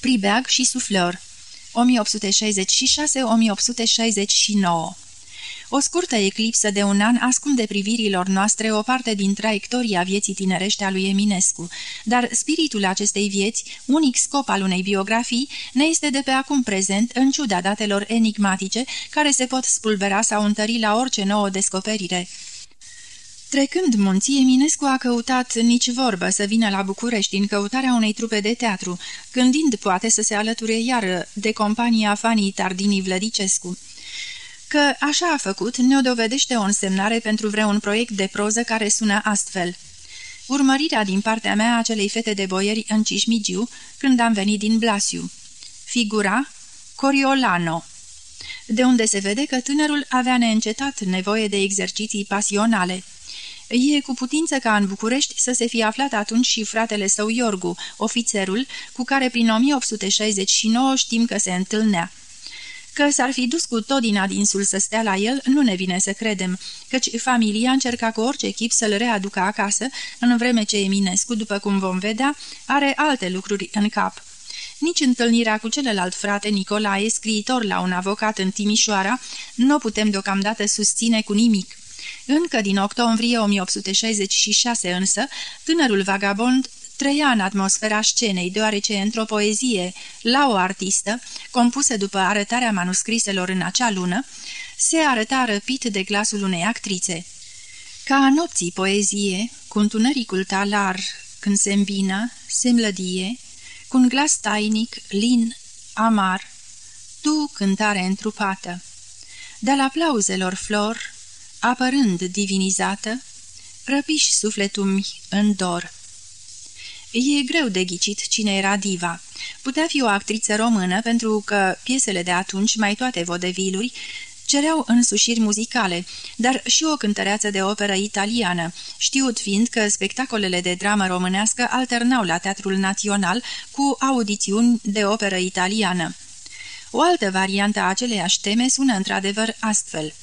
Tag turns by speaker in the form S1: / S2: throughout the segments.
S1: Pribeag și Suflor. 1866-1869 o scurtă eclipsă de un an ascunde privirilor noastre o parte din traiectoria vieții tinerește a lui Eminescu, dar spiritul acestei vieți, unic scop al unei biografii, ne este de pe acum prezent, în ciuda datelor enigmatice, care se pot spulbera sau întări la orice nouă descoperire. Trecând munții, Eminescu a căutat nici vorbă să vină la București în căutarea unei trupe de teatru, gândind poate să se alăture iar de compania fanii Tardini Vlădicescu. Că așa a făcut ne-o dovedește o însemnare pentru vreun proiect de proză care sună astfel. Urmărirea din partea mea a acelei fete de boieri în Cismigiu, când am venit din Blasiu. Figura Coriolano de unde se vede că tânărul avea neîncetat nevoie de exerciții pasionale. E cu putință ca în București să se fie aflat atunci și fratele său Iorgu, ofițerul, cu care prin 1869 știm că se întâlnea. Că s-ar fi dus cu tot din adinsul să stea la el, nu ne vine să credem, căci familia încerca cu orice chip să-l readucă acasă, în vreme ce Eminescu, după cum vom vedea, are alte lucruri în cap. Nici întâlnirea cu celălalt frate Nicolae, scriitor la un avocat în Timișoara, nu o putem deocamdată susține cu nimic. Încă din octombrie 1866 însă, tânărul vagabond trăia în atmosfera scenei, deoarece într-o poezie, la o artistă, compusă după arătarea manuscriselor în acea lună, se arăta răpit de glasul unei actrițe. Ca a nopții poezie, cu întunericul talar, când se îmbină, se mlădie, cu un glas tainic, lin, amar, tu cântare întrupată. De-al aplauzelor flor, apărând divinizată, răpiși sufletul în dor. E greu de ghicit cine era diva. Putea fi o actriță română pentru că piesele de atunci, mai toate vodeviluri, cereau însușiri muzicale, dar și o cântăreață de operă italiană, știut fiind că spectacolele de dramă românească alternau la Teatrul Național cu audițiuni de operă italiană. O altă variantă a aceleiași teme sună într-adevăr astfel.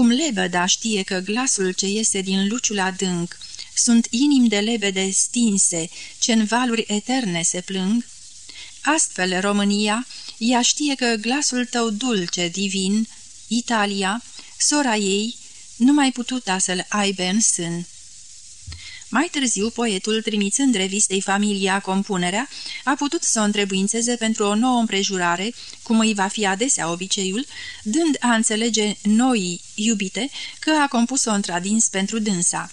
S1: Cum lebăda știe că glasul ce iese din luciul adânc sunt inimi de lebede stinse, ce în valuri eterne se plâng? Astfel, România, ea știe că glasul tău dulce, divin, Italia, sora ei, nu mai pututa să-l aibă în sân. Mai târziu, poetul, trimițând revistei Familia compunerea, a putut să o întrebuințeze pentru o nouă împrejurare, cum îi va fi adesea obiceiul, dând a înțelege noii iubite că a compus-o întradins pentru dânsa.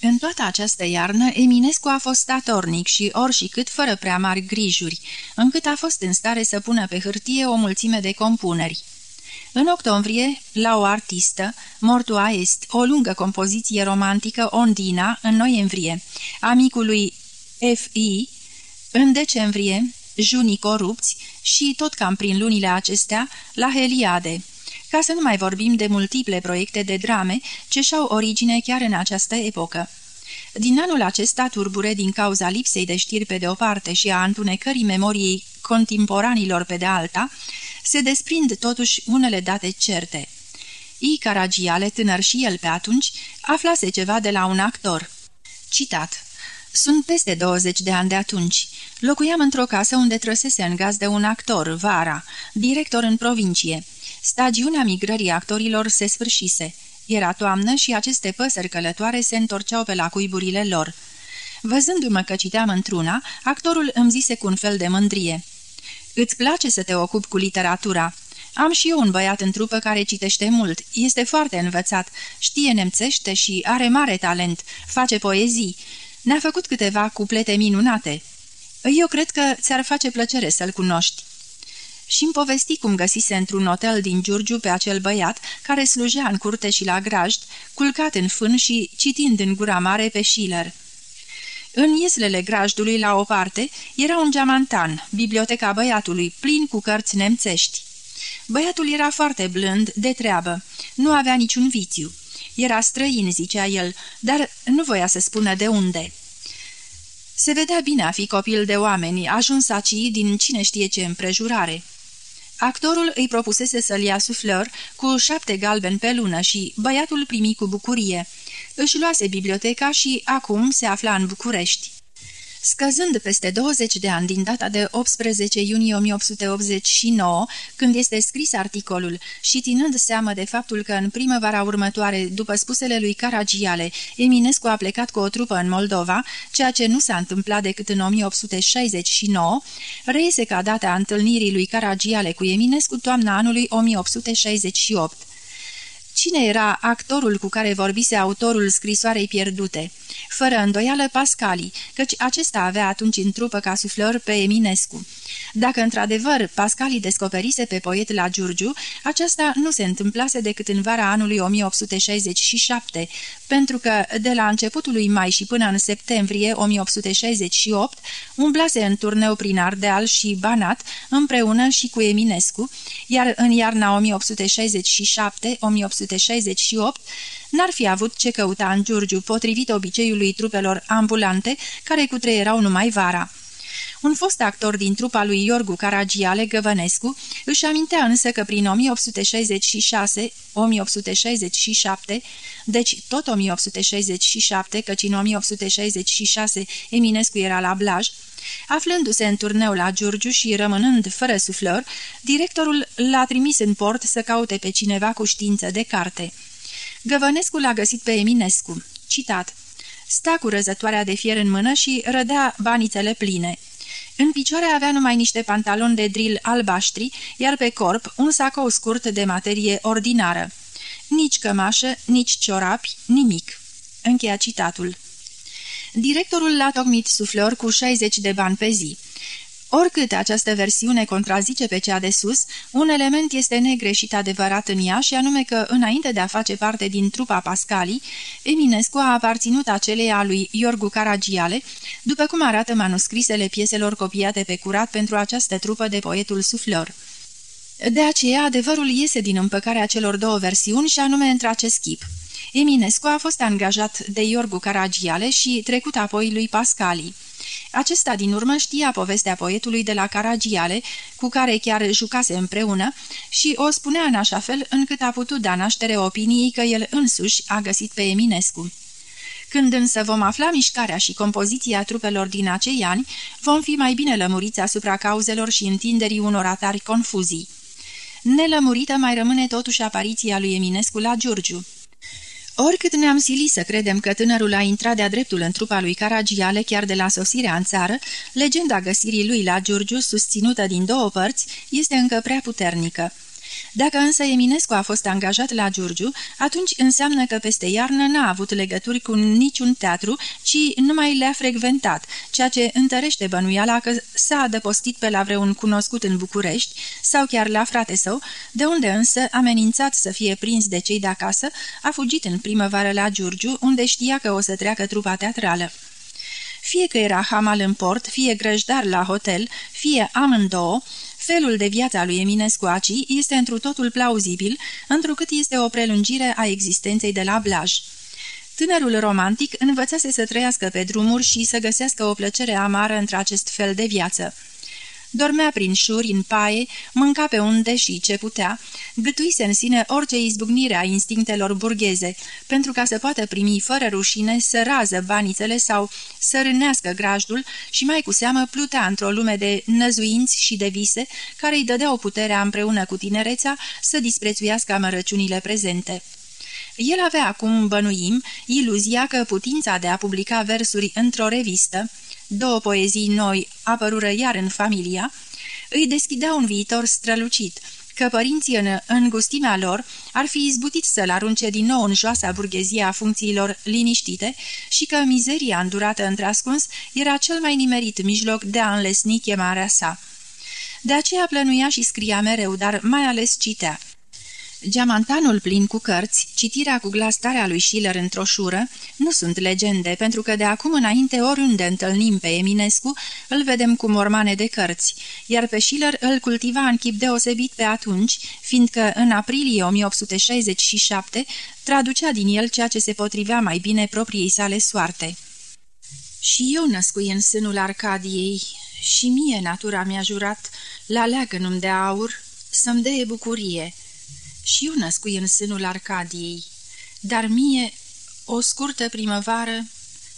S1: În toată această iarnă, Eminescu a fost statornic și ori și cât fără prea mari grijuri, încât a fost în stare să pună pe hârtie o mulțime de compuneri. În octombrie, la o artistă, Mortua Est, o lungă compoziție romantică Ondina, în noiembrie, amicului F.I., în decembrie, Junii corupți și, tot cam prin lunile acestea, la Heliade, ca să nu mai vorbim de multiple proiecte de drame ce și-au origine chiar în această epocă. Din anul acesta turbure din cauza lipsei de știri pe de o parte și a întunecării memoriei contemporanilor pe de alta, se desprind totuși unele date certe. I. Caragiale, tânăr și el pe atunci, aflase ceva de la un actor. Citat sunt peste 20 de ani de atunci. Locuiam într-o casă unde trăsese în gaz de un actor, Vara, director în provincie. Stagiunea migrării actorilor se sfârșise. Era toamnă și aceste păsări călătoare se întorceau pe la cuiburile lor. Văzându-mă că citeam într-una, actorul îmi zise cu un fel de mândrie. Îți place să te ocupi cu literatura?" Am și eu un băiat în trupă care citește mult, este foarte învățat, știe nemțește și are mare talent, face poezii. Ne-a făcut câteva cuplete minunate. Eu cred că ți-ar face plăcere să-l cunoști." și-mi povesti cum găsise într-un hotel din Giurgiu pe acel băiat care slujea în curte și la grajd, culcat în fân și citind în gura mare pe Schiller. În ieslele grajdului, la o parte, era un geamantan, biblioteca băiatului, plin cu cărți nemțești. Băiatul era foarte blând, de treabă, nu avea niciun vițiu. Era străin, zicea el, dar nu voia să spună de unde. Se vedea bine a fi copil de oameni, ajuns aci din cine știe ce împrejurare. Actorul îi propusese să-l ia suflor cu șapte galbeni pe lună și băiatul primi cu bucurie. Își luase biblioteca și acum se afla în București. Scăzând peste 20 de ani din data de 18 iunie 1889, când este scris articolul, și ținând seamă de faptul că în primăvara următoare, după spusele lui Caragiale, Eminescu a plecat cu o trupă în Moldova, ceea ce nu s-a întâmplat decât în 1869, reiese ca data întâlnirii lui Caragiale cu Eminescu toamna anului 1868. Cine era actorul cu care vorbise autorul scrisoarei pierdute? Fără îndoială Pascali, căci acesta avea atunci în trupă ca suflor pe Eminescu. Dacă într-adevăr Pascali descoperise pe poet la Giurgiu, aceasta nu se întâmplase decât în vara anului 1867, pentru că de la începutul lui mai și până în septembrie 1868 umblase în turneu prin Ardeal și Banat împreună și cu Eminescu, iar în iarna 1867-1868 n-ar fi avut ce căuta în Giurgiu, potrivit obiceiului trupelor ambulante, care cutreierau numai vara. Un fost actor din trupa lui Iorgu Caragiale Găvănescu își amintea însă că prin 1866-1867, deci tot 1867, căci în 1866 Eminescu era la Blaj, Aflându-se în turneu la Giurgiu și rămânând fără suflări, directorul l-a trimis în port să caute pe cineva cu știință de carte. Găvănescu l-a găsit pe Eminescu. Citat. Sta cu răzătoarea de fier în mână și rădea banițele pline. În picioare avea numai niște pantaloni de drill albaștri, iar pe corp un sacou scurt de materie ordinară. Nici cămașă, nici ciorapi, nimic. Încheia citatul. Directorul l-a tocmit suflor cu 60 de bani pe zi. Oricât această versiune contrazice pe cea de sus, un element este negreșit adevărat în ea și anume că, înainte de a face parte din trupa Pascali, Eminescu a aparținut aceleia lui Iorgu Caragiale, după cum arată manuscrisele pieselor copiate pe curat pentru această trupă de poetul suflor. De aceea, adevărul iese din împăcarea celor două versiuni și anume între acest chip. Eminescu a fost angajat de Iorgu Caragiale și trecut apoi lui Pascali. Acesta din urmă știa povestea poetului de la Caragiale, cu care chiar jucase împreună, și o spunea în așa fel încât a putut da naștere opiniei că el însuși a găsit pe Eminescu. Când însă vom afla mișcarea și compoziția trupelor din acei ani, vom fi mai bine lămuriți asupra cauzelor și întinderii unor atari confuzii. Nelămurită mai rămâne totuși apariția lui Eminescu la Giurgiu. Oricât ne-am silit să credem că tânărul a intrat de-a dreptul în trupa lui Caragiale chiar de la sosirea în țară, legenda găsirii lui la Giurgiu, susținută din două părți, este încă prea puternică. Dacă însă Eminescu a fost angajat la Giurgiu, atunci înseamnă că peste iarnă n-a avut legături cu niciun teatru, ci numai le-a frecventat, ceea ce întărește bănuiala că s-a adăpostit pe la vreun cunoscut în București sau chiar la frate său, de unde însă, amenințat să fie prins de cei de acasă, a fugit în primăvară la Giurgiu, unde știa că o să treacă trupa teatrală. Fie că era hamal în port, fie grăjdar la hotel, fie amândouă, Felul de viață a lui Eminescu Aci este întru totul plauzibil, întrucât este o prelungire a existenței de la Blaj. Tânărul romantic învățase să trăiască pe drumuri și să găsească o plăcere amară între acest fel de viață. Dormea prin șuri, în paie, mânca pe unde și ce putea, gătuise în sine orice izbucnire a instinctelor burgheze, pentru ca să poată primi fără rușine să rază banițele sau să rânească grajdul și mai cu seamă plutea într-o lume de năzuinți și de vise care îi dădeau puterea împreună cu tinerețea să disprețuiască amărăciunile prezente. El avea acum, bănuim, iluzia că putința de a publica versuri într-o revistă, două poezii noi apărură iar în familia, îi deschidea un viitor strălucit, că părinții în îngustimea lor ar fi izbutit să-l arunce din nou în joasa burghezie a funcțiilor liniștite și că mizeria îndurată într-ascuns era cel mai nimerit mijloc de a înlesni chemarea sa. De aceea plănuia și scria mereu, dar mai ales citea. Geamantanul plin cu cărți, citirea cu glas tare a lui Schiller într-o șură, nu sunt legende, pentru că de acum înainte oriunde întâlnim pe Eminescu, îl vedem cu mormane de cărți, iar pe Schiller îl cultiva în chip deosebit pe atunci, fiindcă în aprilie 1867 traducea din el ceea ce se potrivea mai bine propriei sale soarte. Și eu născui în sânul Arcadiei, și mie natura mi-a jurat, la leagănum de aur, să-mi dee bucurie, și eu născui în sânul Arcadiei, dar mie o scurtă primăvară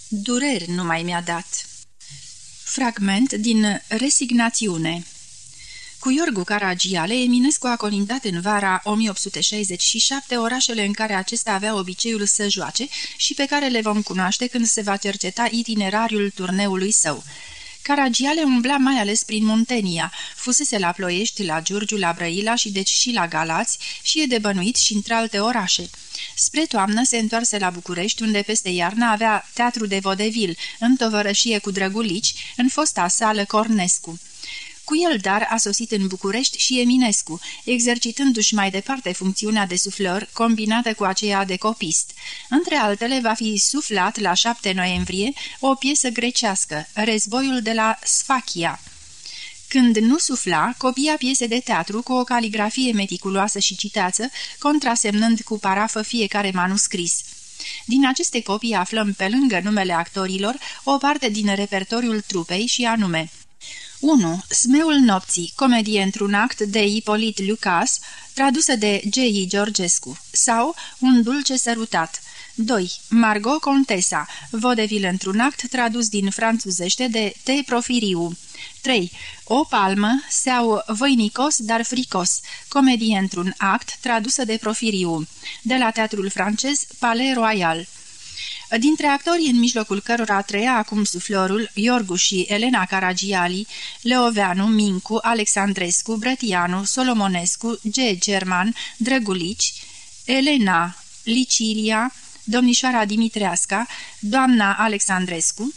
S1: dureri nu mai mi-a dat. Fragment din Resignațiune cu Iorgu Caragiale, Eminescu a colindat în vara 1867 orașele în care acesta avea obiceiul să joace și pe care le vom cunoaște când se va cerceta itinerariul turneului său. Caragiale umbla mai ales prin Muntenia, fusese la Ploiești, la Giurgiu, la Brăila și deci și la Galați și e de bănuit și între alte orașe. Spre toamnă se întoarse la București, unde peste iarnă avea teatru de vodevil, în tovărășie cu drăgulici, în fosta sală Cornescu. Cu el, dar, a sosit în București și Eminescu, exercitându-și mai departe funcțiunea de suflăr combinată cu aceea de copist. Între altele, va fi suflat la 7 noiembrie o piesă grecească, Războiul de la Sfachia. Când nu sufla, copia piese de teatru cu o caligrafie meticuloasă și citeață, contrasemnând cu parafă fiecare manuscris. Din aceste copii aflăm, pe lângă numele actorilor, o parte din repertoriul trupei și anume 1. Smeul nopții, comedie într-un act de Ipolit Lucas, tradusă de G.I. Georgescu, sau Un dulce sărutat. 2. Margot Contesa, vodevil într-un act tradus din franțuzește de T. Profiriu. 3. O palmă sau Voinicos, dar fricos, comedie într-un act tradusă de Profiriu, de la teatrul francez Palais Royal. Dintre actorii în mijlocul cărora trăia acum suflorul, Iorgu și Elena Caragiali, Leoveanu, Mincu, Alexandrescu, Brătianu, Solomonescu, G. German, Drăgulici, Elena, Licilia, domnișoara Dimitreasca, doamna Alexandrescu,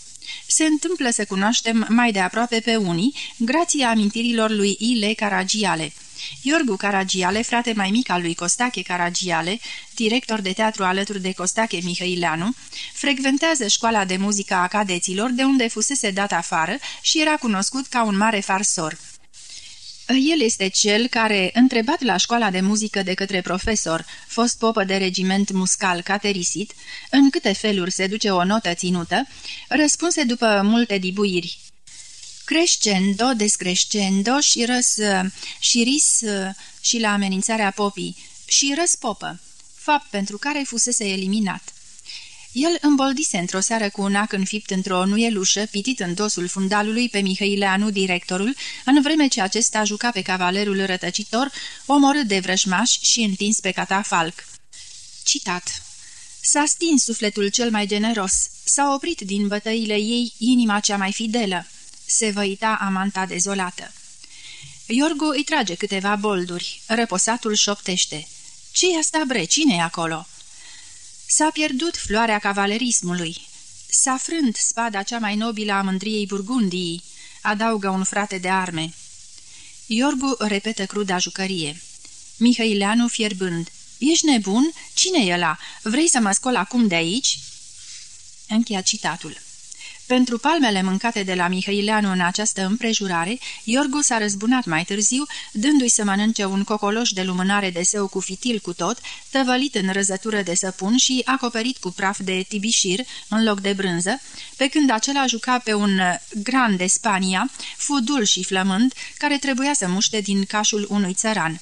S1: se întâmplă să cunoaștem mai de aproape pe unii, grație amintirilor lui Ile Caragiale. Iorgu Caragiale, frate mai mic al lui Costache Caragiale, director de teatru alături de Costache Mihăileanu, frecventează școala de muzică a cadeților, de unde fusese dat afară și era cunoscut ca un mare farsor. El este cel care, întrebat la școala de muzică de către profesor, fost popă de regiment muscal caterisit, în câte feluri se duce o notă ținută, răspunse după multe dibuiri crescendo, descrescendo și răs și ris și la amenințarea popii și răspopă, fapt pentru care fusese eliminat. El îmboldise într-o seară cu un ac înfipt într-o nuielușă, pitit în dosul fundalului pe Mihăileanu, directorul, în vreme ce acesta juca pe cavalerul rătăcitor, omorât de vrăjmaș și întins pe catafalc. Citat S-a stins sufletul cel mai generos, s-a oprit din bătăile ei inima cea mai fidelă se văita amanta dezolată. Iorgu îi trage câteva bolduri. Răposatul șoptește. Ce-i asta, bre? cine e acolo?" S-a pierdut floarea cavalerismului. S-a frânt spada cea mai nobilă a mândriei Burgundiei, adaugă un frate de arme. Iorgu repetă cruda jucărie. Mihăileanu fierbând. Ești nebun? Cine e ăla? Vrei să mă scol acum de aici?" Încheia citatul. Pentru palmele mâncate de la Mihăileanu în această împrejurare, Iorgu s-a răzbunat mai târziu, dându-i să mănânce un cocoloș de lumânare de său cu fitil cu tot, tăvălit în răzătură de săpun și acoperit cu praf de tibișir în loc de brânză, pe când acela juca pe un gran de Spania, fudul și flămând, care trebuia să muște din cașul unui țăran.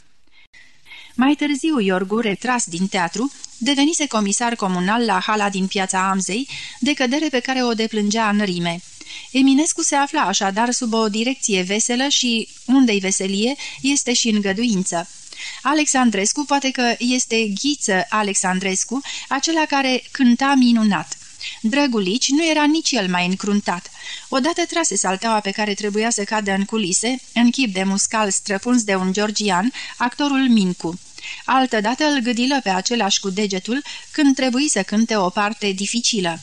S1: Mai târziu, Iorgu, retras din teatru, devenise comisar comunal la hala din piața Amzei, de cădere pe care o deplângea în rime. Eminescu se afla așadar sub o direcție veselă și, unde-i veselie, este și îngăduință. Alexandrescu poate că este Ghiță Alexandrescu, acela care cânta minunat. Drăgulici nu era nici el mai încruntat. Odată trase salteaua pe care trebuia să cadă în culise, în chip de muscal străpuns de un georgian, actorul Mincu. Altădată îl gâdilă pe același cu degetul când trebuie să cânte o parte dificilă.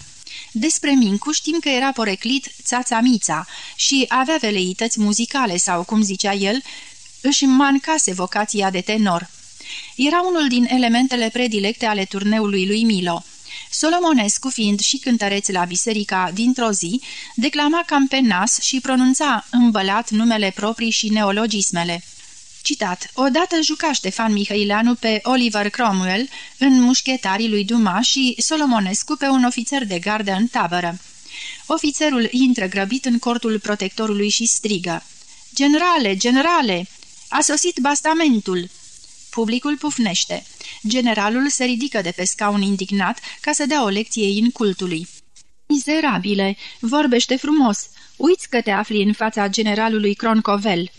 S1: Despre Mincu știm că era poreclit țața Mița și avea veleități muzicale sau, cum zicea el, își mancase vocația de tenor. Era unul din elementele predilecte ale turneului lui Milo. Solomonescu, fiind și cântăreț la biserica dintr-o zi, declama cam pe nas și pronunța îmbălat numele proprii și neologismele. Citat. Odată juca Ștefan Mihăileanu pe Oliver Cromwell în mușchetarii lui Duma și Solomonescu pe un ofițer de gardă în tabără. Ofițerul intră grăbit în cortul protectorului și strigă. Generale, generale! A sosit bastamentul!" Publicul pufnește. Generalul se ridică de pe scaun indignat ca să dea o lecție incultului. Mizerabile, vorbește frumos. Uiți că te afli în fața generalului Croncovel."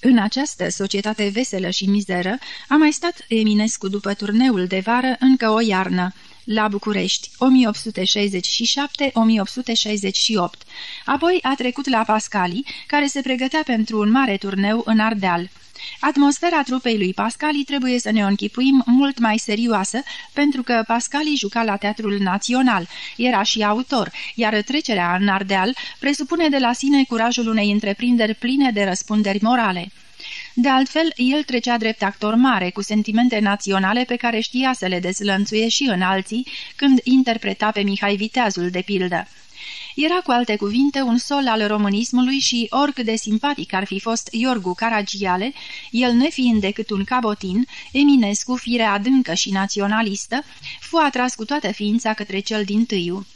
S1: În această societate veselă și mizeră a mai stat Eminescu după turneul de vară încă o iarnă, la București, 1867-1868. Apoi a trecut la Pascali, care se pregătea pentru un mare turneu în Ardeal. Atmosfera trupei lui Pascali trebuie să ne o închipuim mult mai serioasă, pentru că Pascali juca la Teatrul Național, era și autor, iar trecerea în Ardeal presupune de la sine curajul unei întreprinderi pline de răspunderi morale. De altfel, el trecea drept actor mare, cu sentimente naționale pe care știa să le dezlănțuie și în alții, când interpreta pe Mihai Viteazul, de pildă. Era cu alte cuvinte un sol al românismului și, oricât de simpatic ar fi fost Iorgu Caragiale, el nefiind decât un cabotin, Eminescu, fire adâncă și naționalistă, fu atras cu toată ființa către cel din tâiu.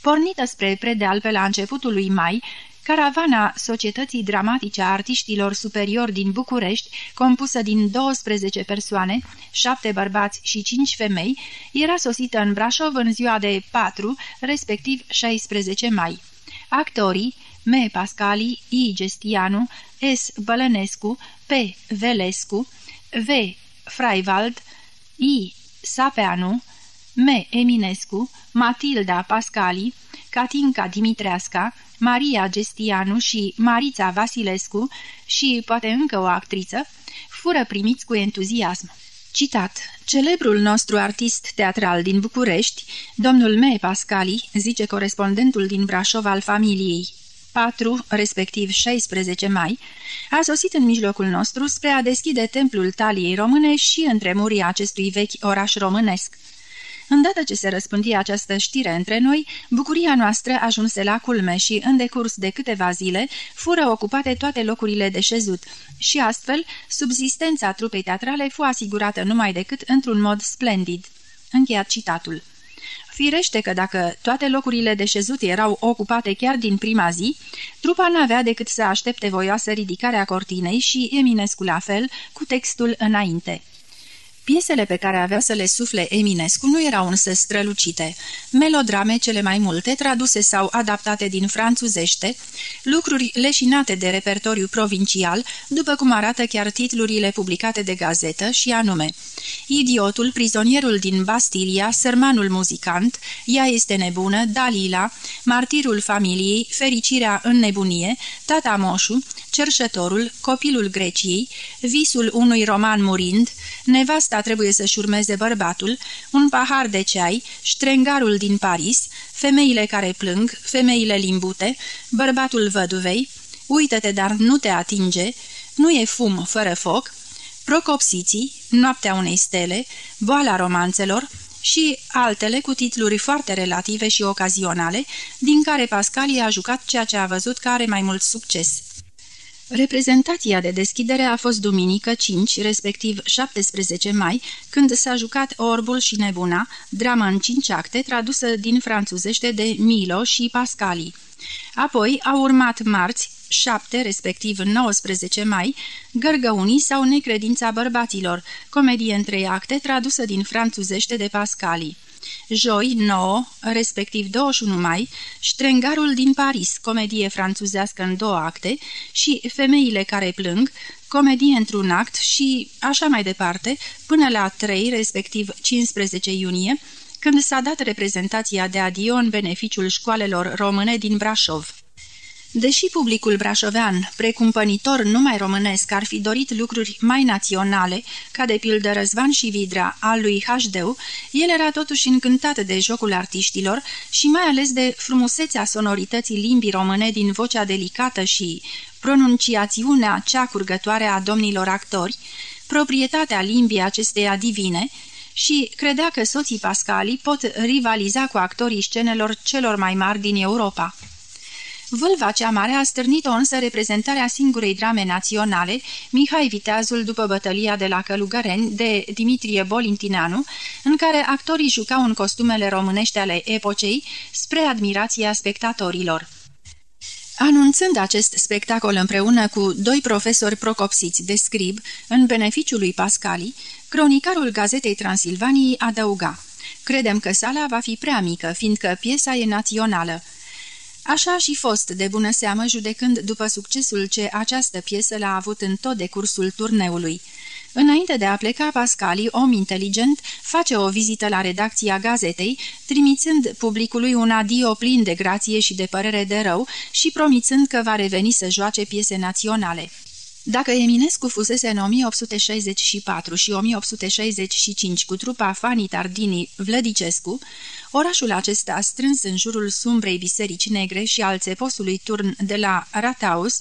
S1: Pornită spre predeal pe la începutul lui mai, Caravana Societății Dramatice a Artiștilor Superiori din București, compusă din 12 persoane, 7 bărbați și 5 femei, era sosită în Brașov în ziua de 4, respectiv 16 mai. Actorii M. Pascali, I. Gestianu, S. Bălănescu, P. Velescu, V. Fraivald, I. Sapeanu, M. Eminescu, Matilda Pascali, Catinca Dimitreasca, Maria Gestianu și Marița Vasilescu și poate încă o actriță, fură primiți cu entuziasm. Citat. Celebrul nostru artist teatral din București, domnul Me Pascali, zice corespondentul din Brașov al familiei, 4, respectiv 16 mai, a sosit în mijlocul nostru spre a deschide templul taliei române și între murii acestui vechi oraș românesc. Îndată ce se răspândi această știre între noi, bucuria noastră ajunse la culme și, în decurs de câteva zile, fură ocupate toate locurile de șezut și astfel, subzistența trupei teatrale fu asigurată numai decât într-un mod splendid. Încheiat citatul. Firește că dacă toate locurile de șezut erau ocupate chiar din prima zi, trupa n-avea decât să aștepte voioasă ridicarea cortinei și Eminescu la fel, cu textul înainte. Piesele pe care avea să le sufle Eminescu nu erau însă strălucite. Melodrame cele mai multe, traduse sau adaptate din franțuzește, lucruri leșinate de repertoriu provincial, după cum arată chiar titlurile publicate de gazetă, și anume Idiotul, prizonierul din Bastilia, Sărmanul muzicant, Ea este nebună, Dalila, Martirul familiei, Fericirea în nebunie, Tata Moșu, Cerșătorul, Copilul Greciei, Visul unui roman murind, Nevasta trebuie să-și urmeze bărbatul, Un pahar de ceai, Ștrengarul din Paris, Femeile care plâng, Femeile limbute, Bărbatul văduvei, Uită-te, dar nu te atinge, Nu e fum fără foc, Procopsiții, Noaptea unei stele, Boala romanțelor, și altele cu titluri foarte relative și ocazionale, din care Pascali a jucat ceea ce a văzut că are mai mult succes. Reprezentația de deschidere a fost duminică 5, respectiv 17 mai, când s-a jucat Orbul și Nebuna, dramă în cinci acte tradusă din franțuzește de Milo și Pascali. Apoi au urmat marți, 7, respectiv 19 mai, Gărgăunii sau Necredința bărbaților, comedie în trei acte tradusă din franțuzește de Pascali. Joi, 9, respectiv 21 mai, Ștrengarul din Paris, comedie franțuzească în două acte, și Femeile care plâng, comedie într-un act și așa mai departe, până la 3, respectiv 15 iunie, când s-a dat reprezentația de adio în beneficiul școalelor române din Brașov. Deși publicul brașovean, precumpănitor numai românesc, ar fi dorit lucruri mai naționale, ca de pildă Răzvan și Vidra al lui Hașdeu, el era totuși încântat de jocul artiștilor și mai ales de frumusețea sonorității limbii române din vocea delicată și pronunciațiunea cea curgătoare a domnilor actori, proprietatea limbii acesteia divine, și credea că soții Pascali pot rivaliza cu actorii scenelor celor mai mari din Europa. Vâlva cea mare a stârnit-o însă reprezentarea singurei drame naționale, Mihai Viteazul după bătălia de la Călugăreni, de Dimitrie Bolintineanu, în care actorii jucau în costumele românești ale epocei, spre admirația spectatorilor. Anunțând acest spectacol împreună cu doi profesori procopsiți de scrib, în beneficiul lui Pascali, cronicarul gazetei Transilvaniei adăuga Credem că sala va fi prea mică, fiindcă piesa e națională. Așa și fost de bună seamă judecând după succesul ce această piesă l-a avut în tot decursul turneului. Înainte de a pleca, Pascali, om inteligent, face o vizită la redacția gazetei, trimițând publicului un adio plin de grație și de părere de rău și promițând că va reveni să joace piese naționale. Dacă Eminescu fusese în 1864 și 1865 cu trupa Fanii Tardini Vlădicescu, orașul acesta strâns în jurul sumbrei biserici negre și al țeposului turn de la Rataus,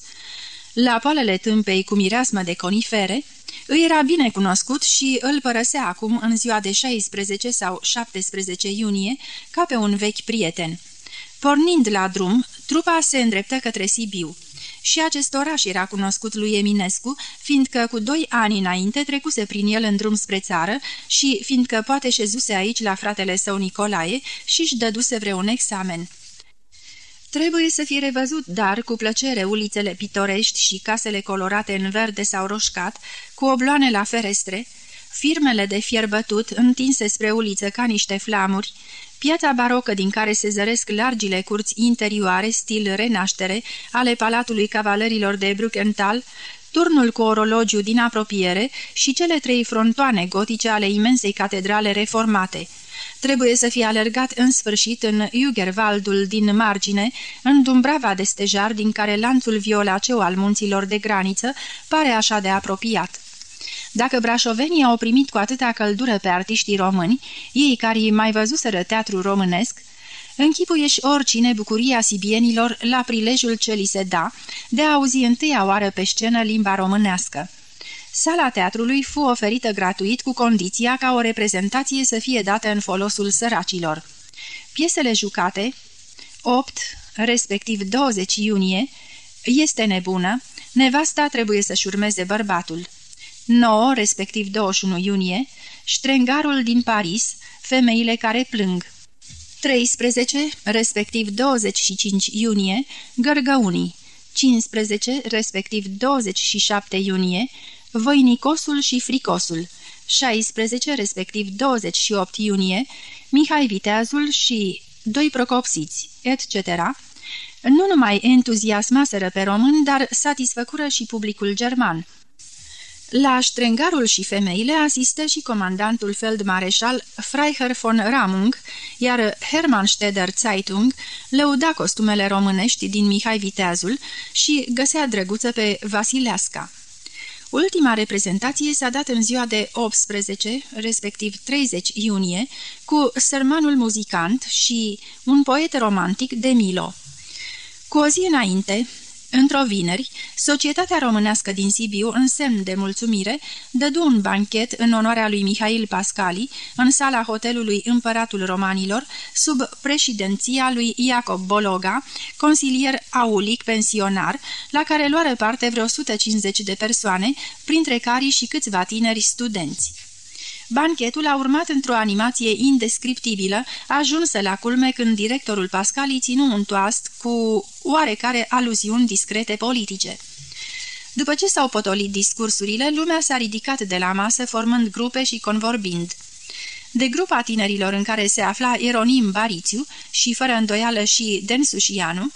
S1: la poalele tâmpei cu mireasmă de conifere, îi era bine cunoscut și îl părăsea acum în ziua de 16 sau 17 iunie ca pe un vechi prieten. Pornind la drum, trupa se îndreptă către Sibiu. Și acest oraș era cunoscut lui Eminescu, fiindcă cu doi ani înainte trecuse prin el în drum spre țară și fiindcă poate șezuse aici la fratele său Nicolae și își dăduse vreun examen. Trebuie să fie revăzut, dar, cu plăcere, ulițele pitorești și casele colorate în verde sau roșcat, cu obloane la ferestre, firmele de fier bătut, întinse spre uliță ca niște flamuri, piața barocă din care se zăresc largile curți interioare, stil renaștere, ale palatului cavalerilor de Bruckenthal, turnul cu orologiu din apropiere și cele trei frontoane gotice ale imensei catedrale reformate – trebuie să fie alergat în sfârșit în Iugervaldul din margine, în Dumbrava de stejar din care lanțul violaceu al munților de graniță pare așa de apropiat. Dacă brașovenii au primit cu atâta căldură pe artiștii români, ei care mai văzuseră teatru românesc, Închipuieși oricine bucuria sibienilor la prilejul ce li se da de a auzi întâia oară pe scenă limba românească. Sala teatrului fu oferită gratuit cu condiția ca o reprezentație să fie dată în folosul săracilor. Piesele jucate, 8, respectiv 20 iunie, Este nebună, nevasta trebuie să-și urmeze bărbatul. 9, respectiv 21 iunie, Ștrengarul din Paris, Femeile care plâng. 13, respectiv 25 iunie, Gărgăunii. 15, respectiv 27 iunie, Voinicosul și Fricosul, 16, respectiv 28 iunie, Mihai Viteazul și Doi Procopsiți, etc., nu numai entuziasmaseră pe român, dar satisfăcură și publicul german. La Strengarul și femeile asistă și comandantul feldmareșal Freiherr von Ramung, iar Hermann Steder Zeitung lăuda costumele românești din Mihai Viteazul și găsea drăguță pe Vasileasca. Ultima reprezentație s-a dat în ziua de 18, respectiv 30 iunie, cu Sermanul muzicant și un poet romantic de Milo. Cu o zi înainte, Într-o vineri, Societatea Românească din Sibiu, în semn de mulțumire, dădu un banchet în onoarea lui Mihail Pascali în sala hotelului Împăratul Romanilor, sub președinția lui Iacob Bologa, consilier aulic pensionar, la care luară parte vreo 150 de persoane, printre care și câțiva tineri studenți. Banchetul a urmat într-o animație indescriptibilă, ajunsă la culme când directorul Pascali ținu un toast cu oarecare aluziuni discrete politice. După ce s-au potolit discursurile, lumea s-a ridicat de la masă formând grupe și convorbind. De grupa tinerilor în care se afla Eronim Barițiu și fără îndoială și Densușianu,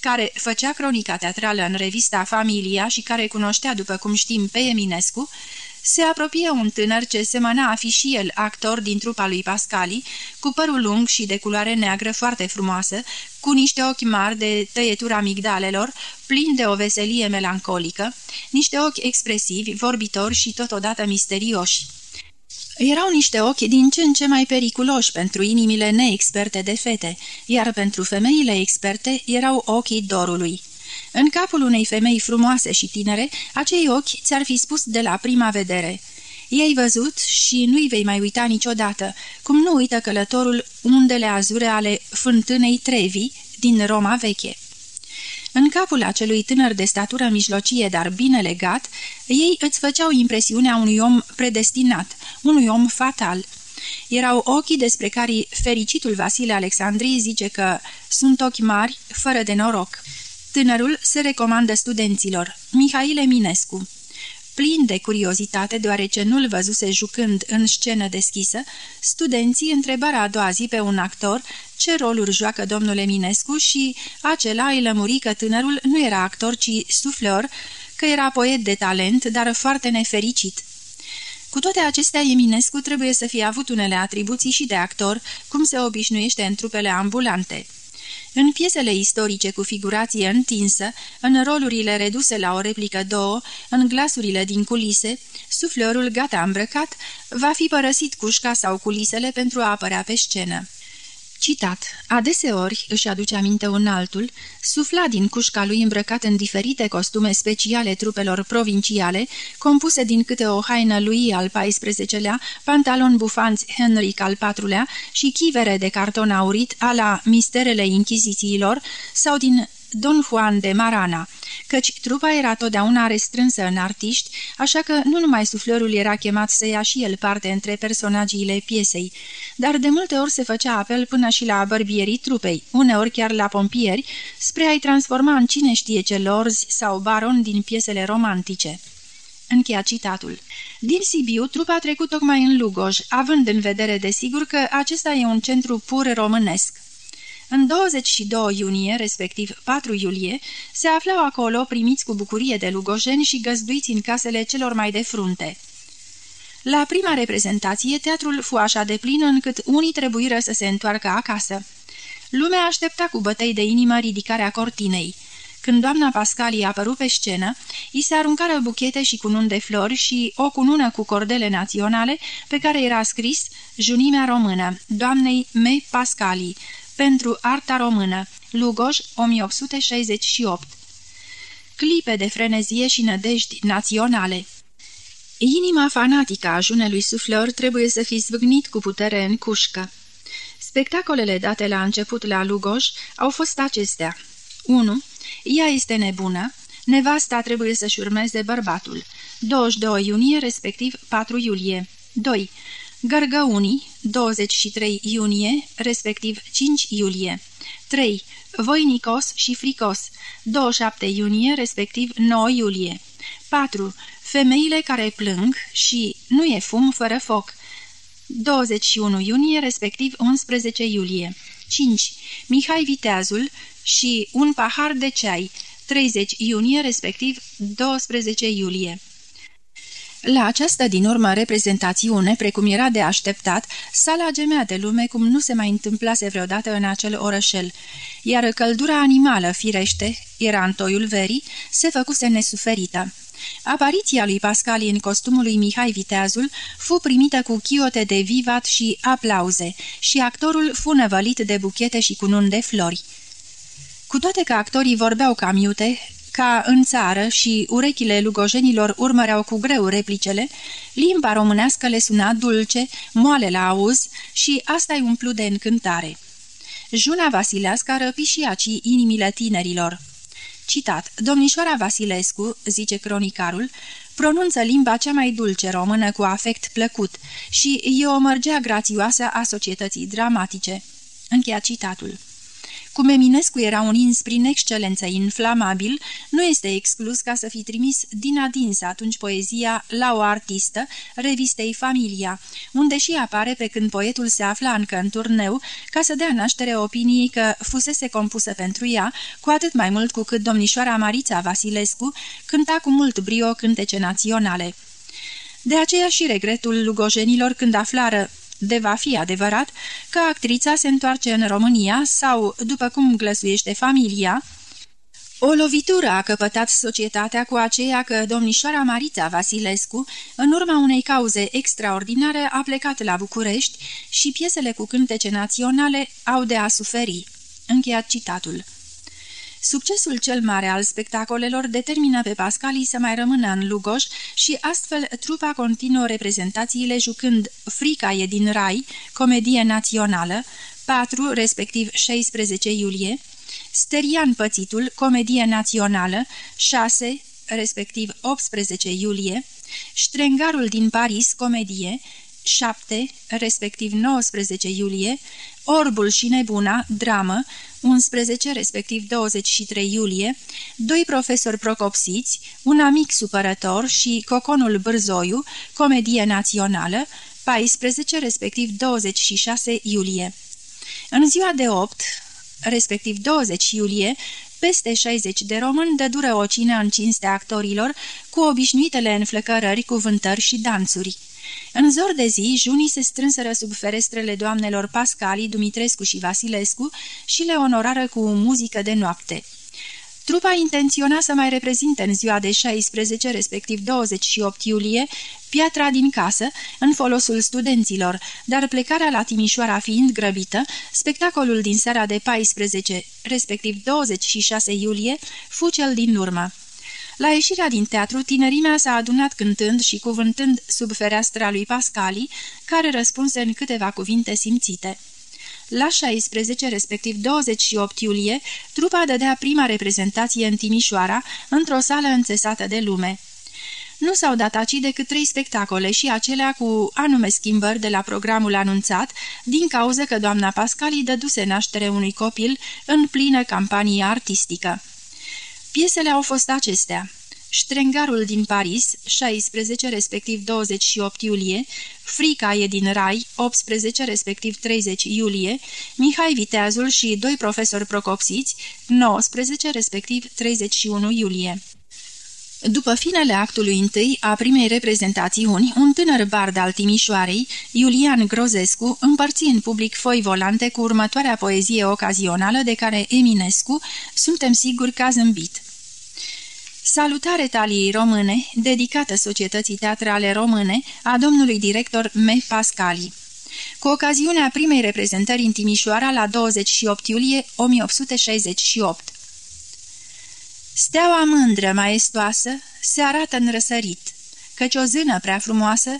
S1: care făcea cronica teatrală în revista Familia și care cunoștea, după cum știm, pe Eminescu, se apropie un tânăr ce semăna a fi și el actor din trupa lui Pascali, cu părul lung și de culoare neagră foarte frumoasă, cu niște ochi mari de tăietura migdalelor, plin de o veselie melancolică, niște ochi expresivi, vorbitori și totodată misterioși. Erau niște ochi din ce în ce mai periculoși pentru inimile neexperte de fete, iar pentru femeile experte erau ochii dorului. În capul unei femei frumoase și tinere, acei ochi ți-ar fi spus de la prima vedere. I-ai văzut și nu-i vei mai uita niciodată, cum nu uită călătorul undele azure ale fântânei Trevi din Roma veche. În capul acelui tânăr de statură mijlocie, dar bine legat, ei îți făceau impresiunea unui om predestinat, unui om fatal. Erau ochii despre care fericitul Vasile Alexandrii zice că sunt ochi mari, fără de noroc. Tânărul se recomandă studenților. Mihail Eminescu Plin de curiozitate, deoarece nu-l văzuse jucând în scenă deschisă, studenții întrebară a doua zi pe un actor ce roluri joacă domnul Eminescu și acela îi lămuri că tânărul nu era actor, ci suflor, că era poet de talent, dar foarte nefericit. Cu toate acestea, Eminescu trebuie să fie avut unele atribuții și de actor, cum se obișnuiește în trupele ambulante. În piesele istorice cu figurație întinsă, în rolurile reduse la o replică două, în glasurile din culise, suflorul gata îmbrăcat va fi părăsit cușca sau culisele pentru a apărea pe scenă. Citat. Adeseori, își aduce aminte un altul, sufla din cușca lui îmbrăcat în diferite costume speciale trupelor provinciale, compuse din câte o haină lui al XIV-lea, pantalon bufanți Henric al IV-lea și chivere de carton aurit a la misterele inchizițiilor sau din Don Juan de Marana, căci trupa era totdeauna restrânsă în artiști, așa că nu numai suflorul era chemat să ia și el parte între personagiile piesei, dar de multe ori se făcea apel până și la bărbierii trupei, uneori chiar la pompieri, spre a-i transforma în cine știe ce lorzi sau baron din piesele romantice. Încheia citatul. Din Sibiu, trupa a trecut tocmai în Lugoj, având în vedere desigur că acesta e un centru pur românesc. În 22 iunie, respectiv 4 iulie, se aflau acolo primiți cu bucurie de lugojeni și găzduiți în casele celor mai de frunte. La prima reprezentație, teatrul fu așa de plin încât unii trebuiră să se întoarcă acasă. Lumea aștepta cu bătăi de inimă ridicarea cortinei. Când doamna Pascali a apărut pe scenă, i se aruncară buchete și cununi de flori și o cunună cu cordele naționale pe care era scris Junimea română, doamnei May Pascali, pentru arta română, Lugoj, 1868 Clipe de frenezie și nădejdi naționale Inima fanatică a junelui suflor trebuie să fi zvâgnit cu putere în cușcă. Spectacolele date la început la Lugoj au fost acestea. 1. Ea este nebună. Nevasta trebuie să-și urmeze bărbatul. 22 iunie, respectiv 4 iulie. 2. Gărgăunii, 23 iunie, respectiv 5 iulie. 3. Voinicos și fricos, 27 iunie, respectiv 9 iulie. 4. Femeile care plâng și nu e fum fără foc, 21 iunie, respectiv 11 iulie. 5. Mihai Viteazul și un pahar de ceai, 30 iunie, respectiv 12 iulie. La această din urmă reprezentațiune, precum era de așteptat, sala gemea de lume cum nu se mai întâmplase vreodată în acel orășel, iar căldura animală, firește, era în toiul verii, se făcuse nesuferită. Apariția lui Pascali în costumul lui Mihai Viteazul fu primită cu chiote de vivat și aplauze și actorul fu năvălit de buchete și cununi de flori. Cu toate că actorii vorbeau cam iute, ca în țară și urechile lugojenilor urmăreau cu greu replicele, limba românească le suna dulce, moale la auz și asta îi umplu de încântare. Juna Vasilească răpi și aci inimile tinerilor. Citat, domnișoara Vasilescu, zice cronicarul, pronunță limba cea mai dulce română cu afect plăcut și e o mărgea grațioasă a societății dramatice. Încheia citatul. Cum Eminescu era un ins prin excelență inflamabil, nu este exclus ca să fi trimis din adins atunci poezia la o artistă, revistei Familia, unde și apare pe când poetul se afla încă în turneu, ca să dea naștere opiniei că fusese compusă pentru ea, cu atât mai mult cu cât domnișoara Marița Vasilescu cânta cu mult brio cântece naționale. De aceea și regretul lugojenilor când aflară de va fi adevărat că actrița se întoarce în România sau, după cum glăsuiește familia, o lovitură a căpătat societatea cu aceea că domnișoara Marița Vasilescu, în urma unei cauze extraordinare, a plecat la București și piesele cu cântece naționale au de a suferi. Încheiat citatul. Succesul cel mare al spectacolelor determină pe Pascali să mai rămână în Lugoj și astfel trupa continuă reprezentațiile jucând Frica e din Rai, comedie națională, 4, respectiv 16 iulie, Sterian Pățitul, comedie națională, 6, respectiv 18 iulie, Ștrengarul din Paris, comedie, 7, respectiv 19 iulie, Orbul și nebuna, dramă, 11, respectiv 23 iulie, doi profesori procopsiți, un amic supărător și Coconul Bârzoiu, comedie națională, 14, respectiv 26 iulie. În ziua de 8, respectiv 20 iulie, peste 60 de români dădură o cină în cinstea actorilor, cu obișnuitele înflăcărări, cuvântări și dansuri. În zor de zi, junii se strânseră sub ferestrele doamnelor Pascali, Dumitrescu și Vasilescu și le onorară cu muzică de noapte. Trupa intenționa să mai reprezinte în ziua de 16, respectiv 28 iulie, piatra din casă, în folosul studenților, dar plecarea la Timișoara fiind grăbită, spectacolul din seara de 14, respectiv 26 iulie, fu cel din urmă. La ieșirea din teatru, tinerimea s-a adunat cântând și cuvântând sub fereastra lui Pascali, care răspunse în câteva cuvinte simțite. La 16, respectiv 28 iulie, trupa dădea prima reprezentație în Timișoara, într-o sală înțesată de lume. Nu s-au dat aci decât trei spectacole și acelea cu anume schimbări de la programul anunțat, din cauza că doamna Pascali dăduse naștere unui copil în plină campanie artistică. Piesele au fost acestea. Ștrengarul din Paris, 16, respectiv 28 iulie, Frica e din Rai, 18, respectiv 30 iulie, Mihai Viteazul și doi profesori procopsiți, 19, respectiv 31 iulie. După finele actului întâi a primei reprezentațiuni, un tânăr bard al Timișoarei, Iulian Grozescu, împărți în public foi volante cu următoarea poezie ocazională de care Eminescu, suntem siguri că a zâmbit. Salutare taliei române, dedicată Societății Teatrale Române, a domnului director M. Pascali. Cu ocazionea primei reprezentări în Timișoara la 28 iulie 1868. Steaua mândră, maestoasă, se arată în răsărit, căci o zână prea frumoasă,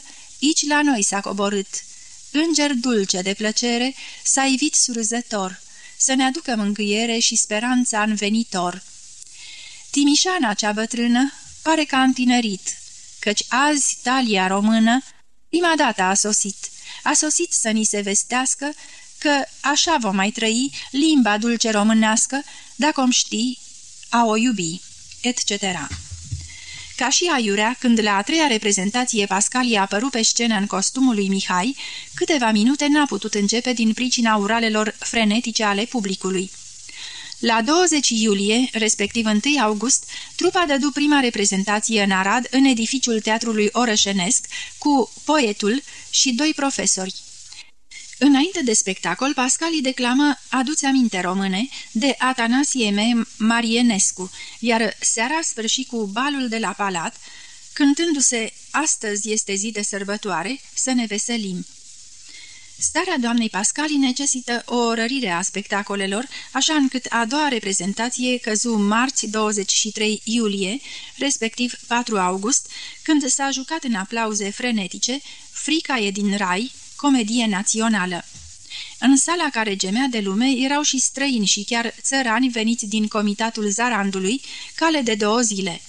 S1: aici la noi s-a coborât. Înger dulce de plăcere, s-a ivit surzător, să ne aducă mângâiere și speranța în venitor. Timișana cea bătrână pare că a întinerit, căci azi talia română prima dată a sosit. A sosit să ni se vestească că așa vom mai trăi limba dulce românească, dacă om ști, a o iubi, etc. Ca și aiurea, când la a treia reprezentație Pascalia a apărut pe scenă în costumul lui Mihai, câteva minute n-a putut începe din pricina uralelor frenetice ale publicului. La 20 iulie, respectiv 1 august, trupa dădu prima reprezentație în Arad, în edificiul Teatrului Orășenesc, cu poetul și doi profesori. Înainte de spectacol, Pascali declamă Aduți aminte române de Atanasie M. Marienescu, iar seara sfârși cu balul de la palat, cântându-se Astăzi este zi de sărbătoare, să ne veselim. Starea doamnei Pascali necesită o rărire a spectacolelor, așa încât a doua reprezentație căzu marți 23 iulie, respectiv 4 august, când s-a jucat în aplauze frenetice Frica e din Rai, comedie națională. În sala care gemea de lume erau și străini și chiar țărani veniți din comitatul Zarandului, cale de două zile.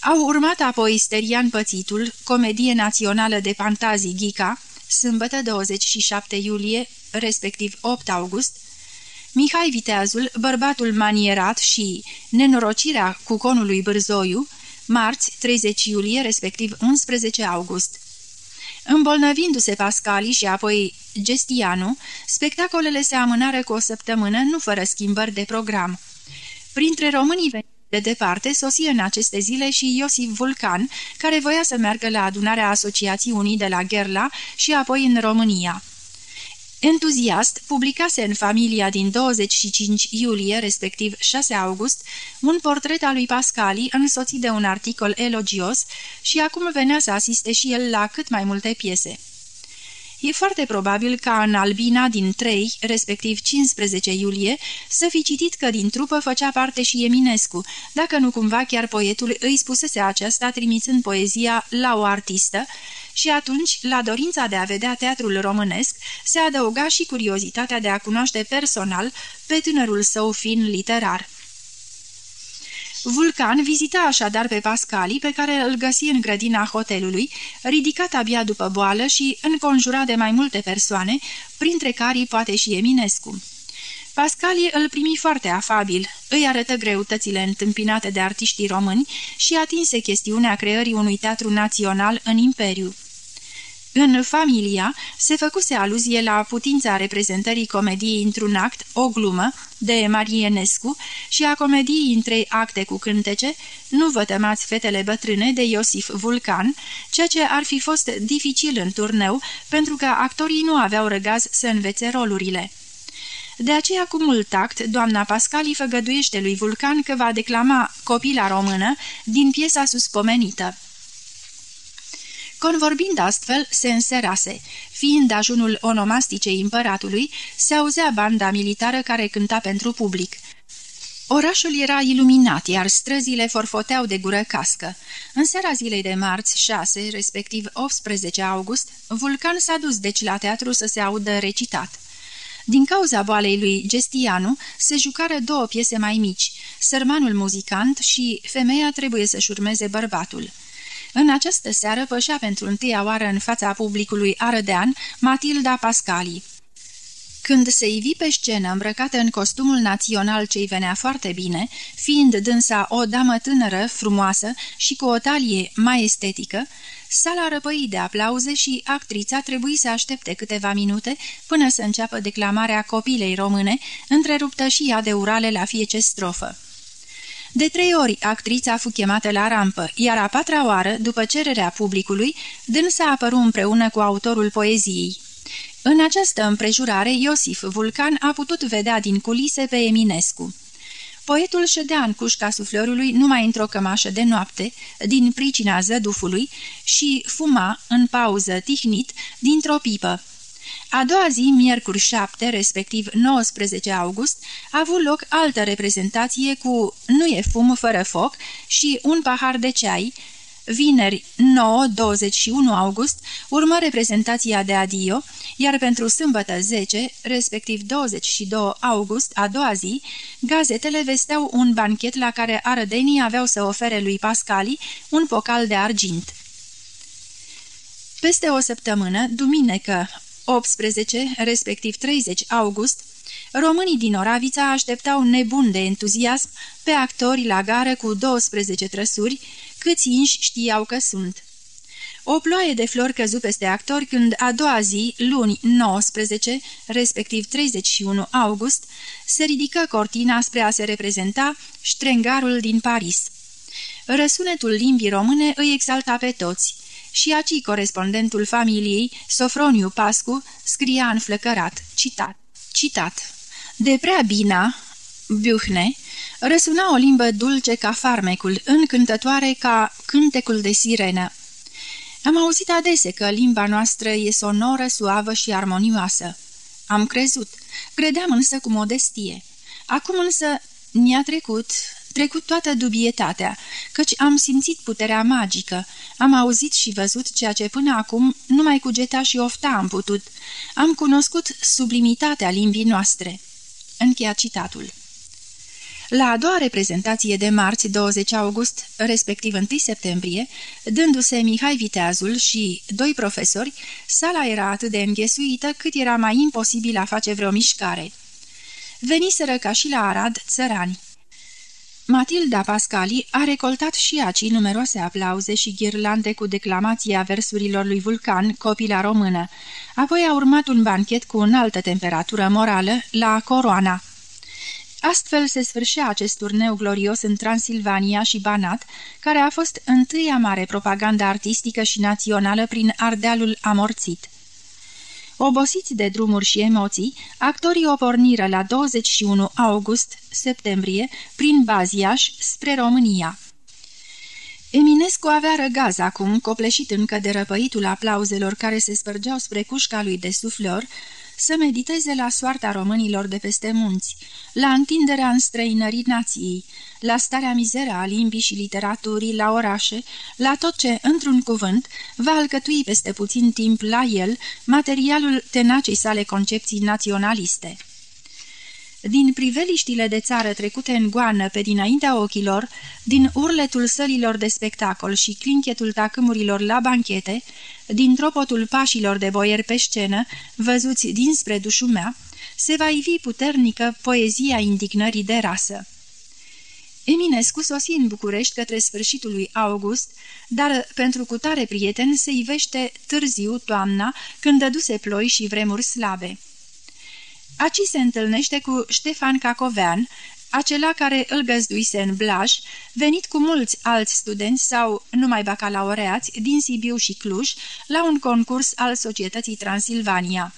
S1: Au urmat apoi Sterian Pățitul, comedie națională de fantazii Ghica, sâmbătă 27 iulie, respectiv 8 august, Mihai Viteazul, bărbatul manierat și nenorocirea cuconului Bârzoiu, marți 30 iulie, respectiv 11 august. Îmbolnăvindu-se Pascali și apoi Gestianu, spectacolele se amânară cu o săptămână, nu fără schimbări de program. Printre românii veniți de departe, sosi în aceste zile și Iosif Vulcan, care voia să meargă la adunarea Asociațiunii de la Gherla și apoi în România. Entuziast, publicase în familia din 25 iulie, respectiv 6 august, un portret al lui Pascali însoțit de un articol elogios și acum venea să asiste și el la cât mai multe piese. E foarte probabil ca în Albina din 3, respectiv 15 iulie, să fi citit că din trupă făcea parte și Eminescu, dacă nu cumva chiar poetul îi spusese aceasta trimițând poezia la o artistă, și atunci, la dorința de a vedea teatrul românesc, se adăuga și curiozitatea de a cunoaște personal pe tânărul său fin literar. Vulcan vizita așadar pe Pascali, pe care îl găsi în grădina hotelului, ridicat abia după boală și înconjurat de mai multe persoane, printre care poate și Eminescu. Pascali îl primi foarte afabil, îi arătă greutățile întâmpinate de artiștii români și atinse chestiunea creării unui teatru național în imperiu. În familia se făcuse aluzie la putința reprezentării comediei într-un act, o glumă, de Marienescu și a comediei în trei acte cu cântece, Nu vă tămați fetele bătrâne de Iosif Vulcan, ceea ce ar fi fost dificil în turneu pentru că actorii nu aveau răgaz să învețe rolurile. De aceea, cu mult tact, doamna Pascali făgăduiește lui Vulcan că va declama Copila română din piesa suspomenită. Convorbind astfel, se înserase. Fiind ajunul onomasticei împăratului, se auzea banda militară care cânta pentru public. Orașul era iluminat, iar străzile forfoteau de gură cască. În seara zilei de marți, 6, respectiv 18 august, Vulcan s-a dus deci la teatru să se audă recitat. Din cauza boalei lui Gestianu, se jucară două piese mai mici, Sărmanul muzicant și Femeia trebuie să-și urmeze bărbatul. În această seară pășea pentru întâia oară în fața publicului arădean Matilda Pascali. Când se ivi pe scenă îmbrăcată în costumul național ce-i venea foarte bine, fiind dânsa o damă tânără, frumoasă și cu o talie mai estetică, sala răpăi de aplauze și actrița trebuie să aștepte câteva minute până să înceapă declamarea copilei române, întreruptă și ea de urale la fiece strofă. De trei ori actrița a fost chemată la rampă, iar a patra oară, după cererea publicului, dânsa a apărut împreună cu autorul poeziei. În această împrejurare, Iosif Vulcan a putut vedea din culise pe Eminescu. Poetul ședea în cușca suflorului numai într-o cămașă de noapte, din pricina zădufului, și fuma, în pauză tihnit, dintr-o pipă. A doua zi, miercuri 7, respectiv 19 august, a avut loc altă reprezentație cu Nu e fum fără foc și un pahar de ceai. Vineri 9-21 august urmă reprezentația de adio, iar pentru sâmbătă 10, respectiv 22 august, a doua zi, gazetele vesteau un banchet la care arădenii aveau să ofere lui Pascali un pocal de argint. Peste o săptămână, duminică 18, respectiv 30 august, românii din Oravița așteptau nebun de entuziasm pe actori la gară cu 12 trăsuri, câți inși știau că sunt. O ploaie de flori căzu peste actori când a doua zi, luni 19, respectiv 31 august, se ridică cortina spre a se reprezenta ștrengarul din Paris. Răsunetul limbii române îi exalta pe toți și aci corespondentul familiei, Sofroniu Pascu, scria înflăcărat, citat, citat, De prea bina, Buhne, răsuna o limbă dulce ca farmecul, încântătoare ca cântecul de sirenă. Am auzit adese că limba noastră e sonoră, suavă și armonioasă. Am crezut, credeam însă cu modestie. Acum însă mi-a trecut, trecut toată dubietatea, căci am simțit puterea magică, am auzit și văzut ceea ce până acum numai cugeta și ofta am putut, am cunoscut sublimitatea limbii noastre. Încheia citatul. La a doua reprezentație de marți 20 august, respectiv 1 septembrie, dându-se Mihai Viteazul și doi profesori, sala era atât de înghesuită cât era mai imposibil a face vreo mișcare. Veniseră ca și la Arad țărani. Matilda Pascali a recoltat și aci numeroase aplauze și ghirlande cu declamația versurilor lui Vulcan, copila română. Apoi a urmat un banchet cu înaltă temperatură morală la Coroana. Astfel se sfârșea acest turneu glorios în Transilvania și Banat, care a fost întâia mare propagandă artistică și națională prin Ardealul amorțit. Obosiți de drumuri și emoții, actorii o porniră la 21 august-septembrie prin Baziaș spre România. Eminescu avea răgaz acum, copleșit încă de răpăitul aplauzelor care se spărgeau spre cușca lui de suflor, să mediteze la soarta românilor de peste munți, la întinderea înstrăinării nației, la starea mizeră a limbii și literaturii, la orașe, la tot ce, într-un cuvânt, va alcătui peste puțin timp la el materialul tenacei sale concepții naționaliste. Din priveliștile de țară trecute în goană pe dinaintea ochilor, din urletul sălilor de spectacol și clinchetul tacâmurilor la banchete, din tropotul pașilor de boieri pe scenă, văzuți dinspre dușumea, se va ivi puternică poezia indignării de rasă. Eminescu sosi în București către sfârșitul lui august, dar pentru cutare prieten se ivește târziu toamna, când dăduse ploi și vremuri slabe. Aci se întâlnește cu Ștefan Cacovean, acela care îl găzduise în Blaj, venit cu mulți alți studenți sau numai bacalaureați din Sibiu și Cluj la un concurs al Societății Transilvania.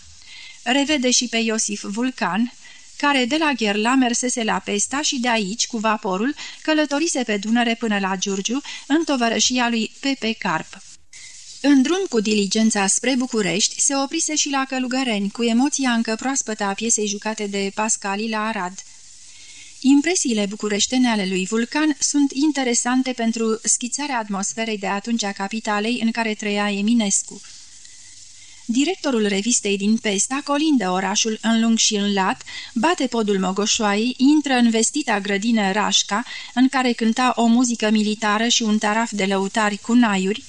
S1: Revede și pe Iosif Vulcan, care de la Gherla mersese la Pesta și de aici, cu vaporul, călătorise pe Dunăre până la Giurgiu, în tovărășia lui Pepe Carp. În drum cu diligența spre București, se oprise și la Călugăreni, cu emoția încă proaspătă a piesei jucate de Pascali la Arad. Impresiile bucureștene ale lui Vulcan sunt interesante pentru schițarea atmosferei de atunci a capitalei în care trăia Eminescu. Directorul revistei din Pesta colindă orașul în lung și în lat, bate podul Mogoșoaiei, intră în vestita grădină Rașca, în care cânta o muzică militară și un taraf de lăutari cu naiuri,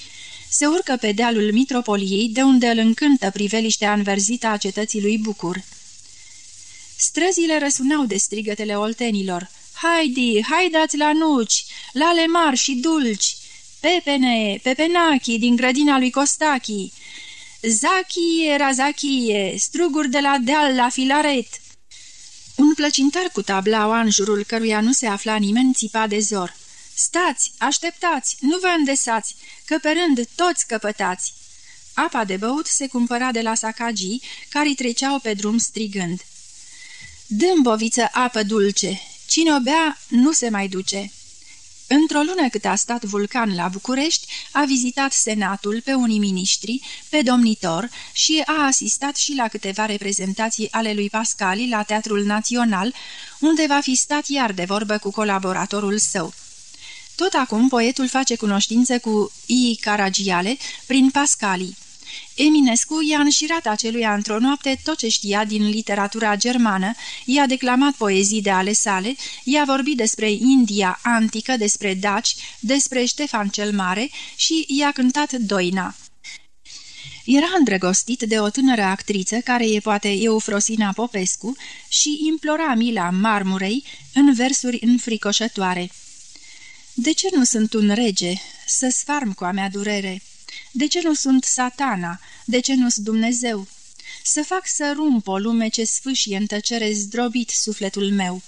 S1: se urcă pe dealul Mitropoliei, de unde îl încântă priveliștea înverzită a cetății lui Bucur. Străzile răsunau de strigătele oltenilor. Haidi, haidați la nuci, lale mari și dulci, pepene, pepenachi din grădina lui Costachi, zachie, razachie, struguri de la deal la filaret. Un plăcintar cu tablaua în jurul căruia nu se afla nimeni țipa de zor. Stați, așteptați, nu vă îndesați, că pe rând toți căpătați. Apa de băut se cumpăra de la sacagii, care treceau pe drum strigând. Dâmboviță apă dulce, cine o bea nu se mai duce. Într-o lună cât a stat Vulcan la București, a vizitat senatul pe unii miniștri, pe domnitor și a asistat și la câteva reprezentații ale lui Pascali la Teatrul Național, unde va fi stat iar de vorbă cu colaboratorul său. Tot acum poetul face cunoștință cu I. Caragiale prin Pascali. Eminescu i-a înșirat aceluia într-o noapte tot ce știa din literatura germană, i-a declamat poezii de ale sale, i-a vorbit despre India antică, despre daci, despre Ștefan cel Mare și i-a cântat Doina. Era îndrăgostit de o tânără actriță care e poate Eufrosina Popescu și implora mila marmurei în versuri înfricoșătoare. De ce nu sunt un rege să sfarm cu a mea durere?" De ce nu sunt satana? De ce nu sunt Dumnezeu? Să fac să rump o lume ce sfâșie în tăcere zdrobit sufletul meu.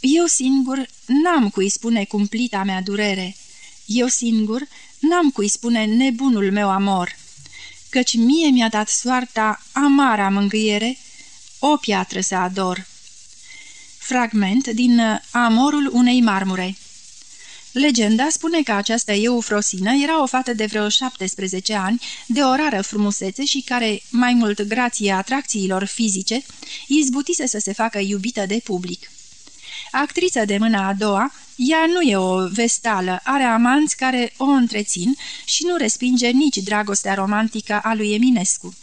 S1: Eu singur n-am cui spune cumplita mea durere. Eu singur n-am cui spune nebunul meu amor. Căci mie mi-a dat soarta amara mângâiere, o piatră să ador. Fragment din Amorul unei marmure Legenda spune că această eufrosină era o fată de vreo 17 ani, de o rară frumusețe și care, mai mult grație atracțiilor fizice, izbutise să se facă iubită de public. Actriță de mâna a doua, ea nu e o vestală, are amanți care o întrețin și nu respinge nici dragostea romantică a lui Eminescu.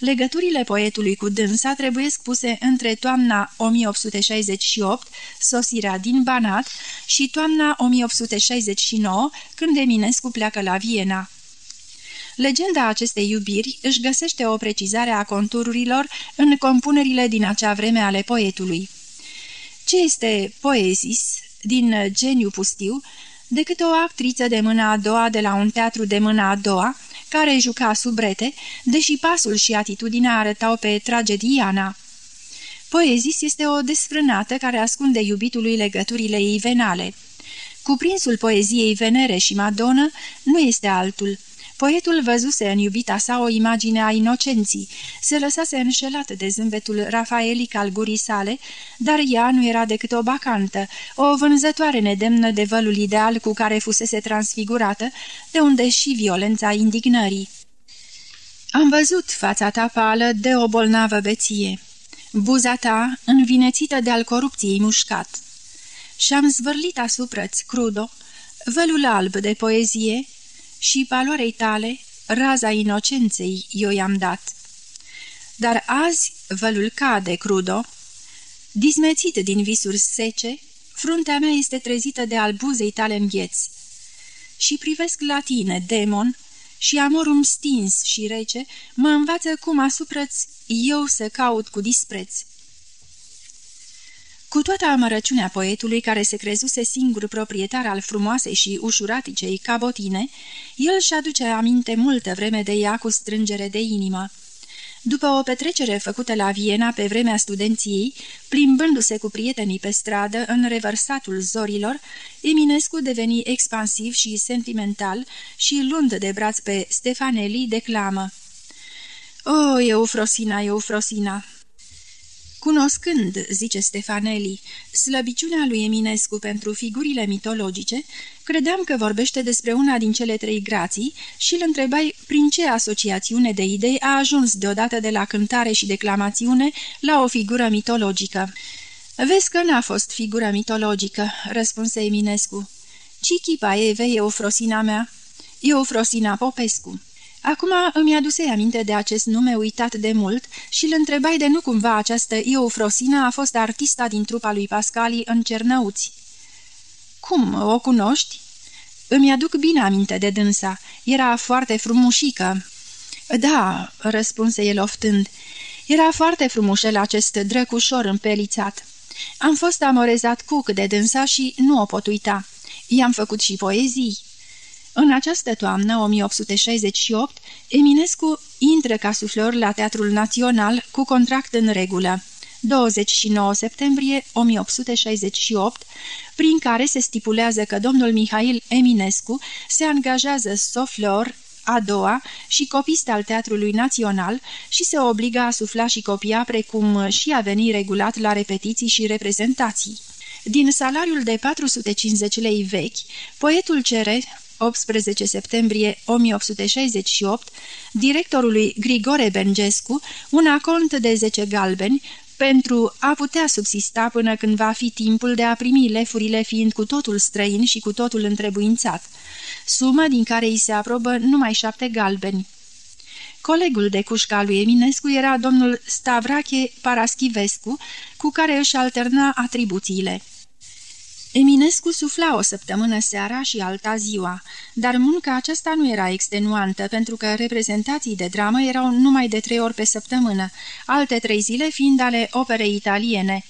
S1: Legăturile poetului cu dânsa trebuie spuse între toamna 1868, sosirea din Banat, și toamna 1869, când Eminescu pleacă la Viena. Legenda acestei iubiri își găsește o precizare a contururilor în compunerile din acea vreme ale poetului. Ce este poezis, din geniu pustiu, decât o actriță de mâna a doua de la un teatru de mâna a doua, care juca subrete, deși pasul și atitudinea arătau pe tragediana. Poezis este o desfrânată care ascunde iubitului legăturile ei venale. Cuprinsul poeziei Venere și Madonna nu este altul – Poetul văzuse în iubita sa o imagine a inocenții, se lăsase înșelat de zâmbetul rafaelic al gurii sale, dar ea nu era decât o bacantă, o vânzătoare nedemnă de vălul ideal cu care fusese transfigurată, de unde și violența indignării. Am văzut fața ta pală de o bolnavă beție, buza ta învinețită de-al corupției mușcat. Și-am zvârlit asupra-ți, crudo, vălul alb de poezie, și valoarei tale, raza inocenței eu i-am dat. Dar azi vălul cade, crudo. Dismețit din visuri sece, fruntea mea este trezită de albuzei tale în vieți. Și privesc la tine, demon, și amorum stins și rece mă învață cum asupra eu să caut cu dispreț. Cu toată amărăciunea poetului care se crezuse singur proprietar al frumoasei și ușuraticei cabotine, el și aduce aminte multă vreme de ea cu strângere de inimă. După o petrecere făcută la Viena pe vremea studenției, plimbându-se cu prietenii pe stradă în revărsatul zorilor, Eminescu deveni expansiv și sentimental și, luând de braț pe Stefanelli, declamă O, Eufrosina, Eufrosina, Cunoscând, zice Stefanelli, slăbiciunea lui Eminescu pentru figurile mitologice, credeam că vorbește despre una din cele trei grații și îl întrebai prin ce asociațiune de idei a ajuns deodată de la cântare și declamațiune la o figură mitologică. Vezi că n-a fost figură mitologică," răspunse Eminescu. Ci chipa Eve e o frosina mea. E o frosina Popescu." Acum îmi aduse aminte de acest nume uitat de mult și îl întrebai de nu cumva această Eufrosina a fost artista din trupa lui Pascali în Cernăuți. Cum, o cunoști?" Îmi aduc bine aminte de dânsa. Era foarte frumușică." Da," răspunse el oftând, era foarte frumușel acest drăcușor împelițat. Am fost amorezat cuc de dânsa și nu o pot uita. I-am făcut și poezii." În această toamnă, 1868, Eminescu intră ca suflor la Teatrul Național cu contract în regulă. 29 septembrie 1868, prin care se stipulează că domnul Mihail Eminescu se angajează soflor a doua și copist al Teatrului Național și se obliga a sufla și copia precum și a veni regulat la repetiții și reprezentații. Din salariul de 450 lei vechi, poetul cere 18 septembrie 1868, directorului Grigore Bengescu un acont de 10 galbeni pentru a putea subsista până când va fi timpul de a primi lefurile fiind cu totul străin și cu totul întrebuințat, sumă din care îi se aprobă numai șapte galbeni. Colegul de cușca lui Eminescu era domnul Stavrache Paraschivescu, cu care își alterna atribuțiile. Eminescu sufla o săptămână seara și alta ziua, dar munca aceasta nu era extenuantă, pentru că reprezentații de dramă erau numai de trei ori pe săptămână, alte trei zile fiind ale operei italiene.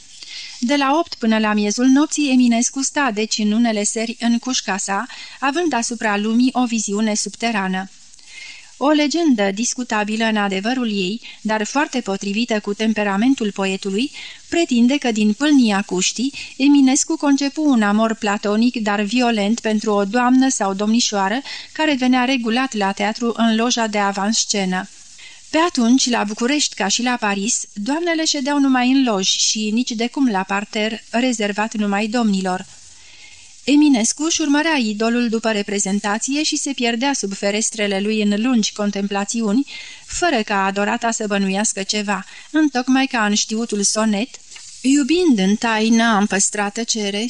S1: De la opt până la miezul nopții, Eminescu sta deci în unele seri în cușca sa, având asupra lumii o viziune subterană. O legendă discutabilă în adevărul ei, dar foarte potrivită cu temperamentul poetului, pretinde că din pâlnia cuștii, Eminescu concepu un amor platonic, dar violent pentru o doamnă sau domnișoară care venea regulat la teatru în loja de avanscenă. Pe atunci, la București ca și la Paris, doamnele ședeau numai în loji și nici de cum la parter, rezervat numai domnilor. Eminescu își urmărea idolul după reprezentație și se pierdea sub ferestrele lui în lungi contemplațiuni, fără ca adorata să bănuiască ceva, întocmai ca în știutul sonet, iubind în taină am păstrat tăcere,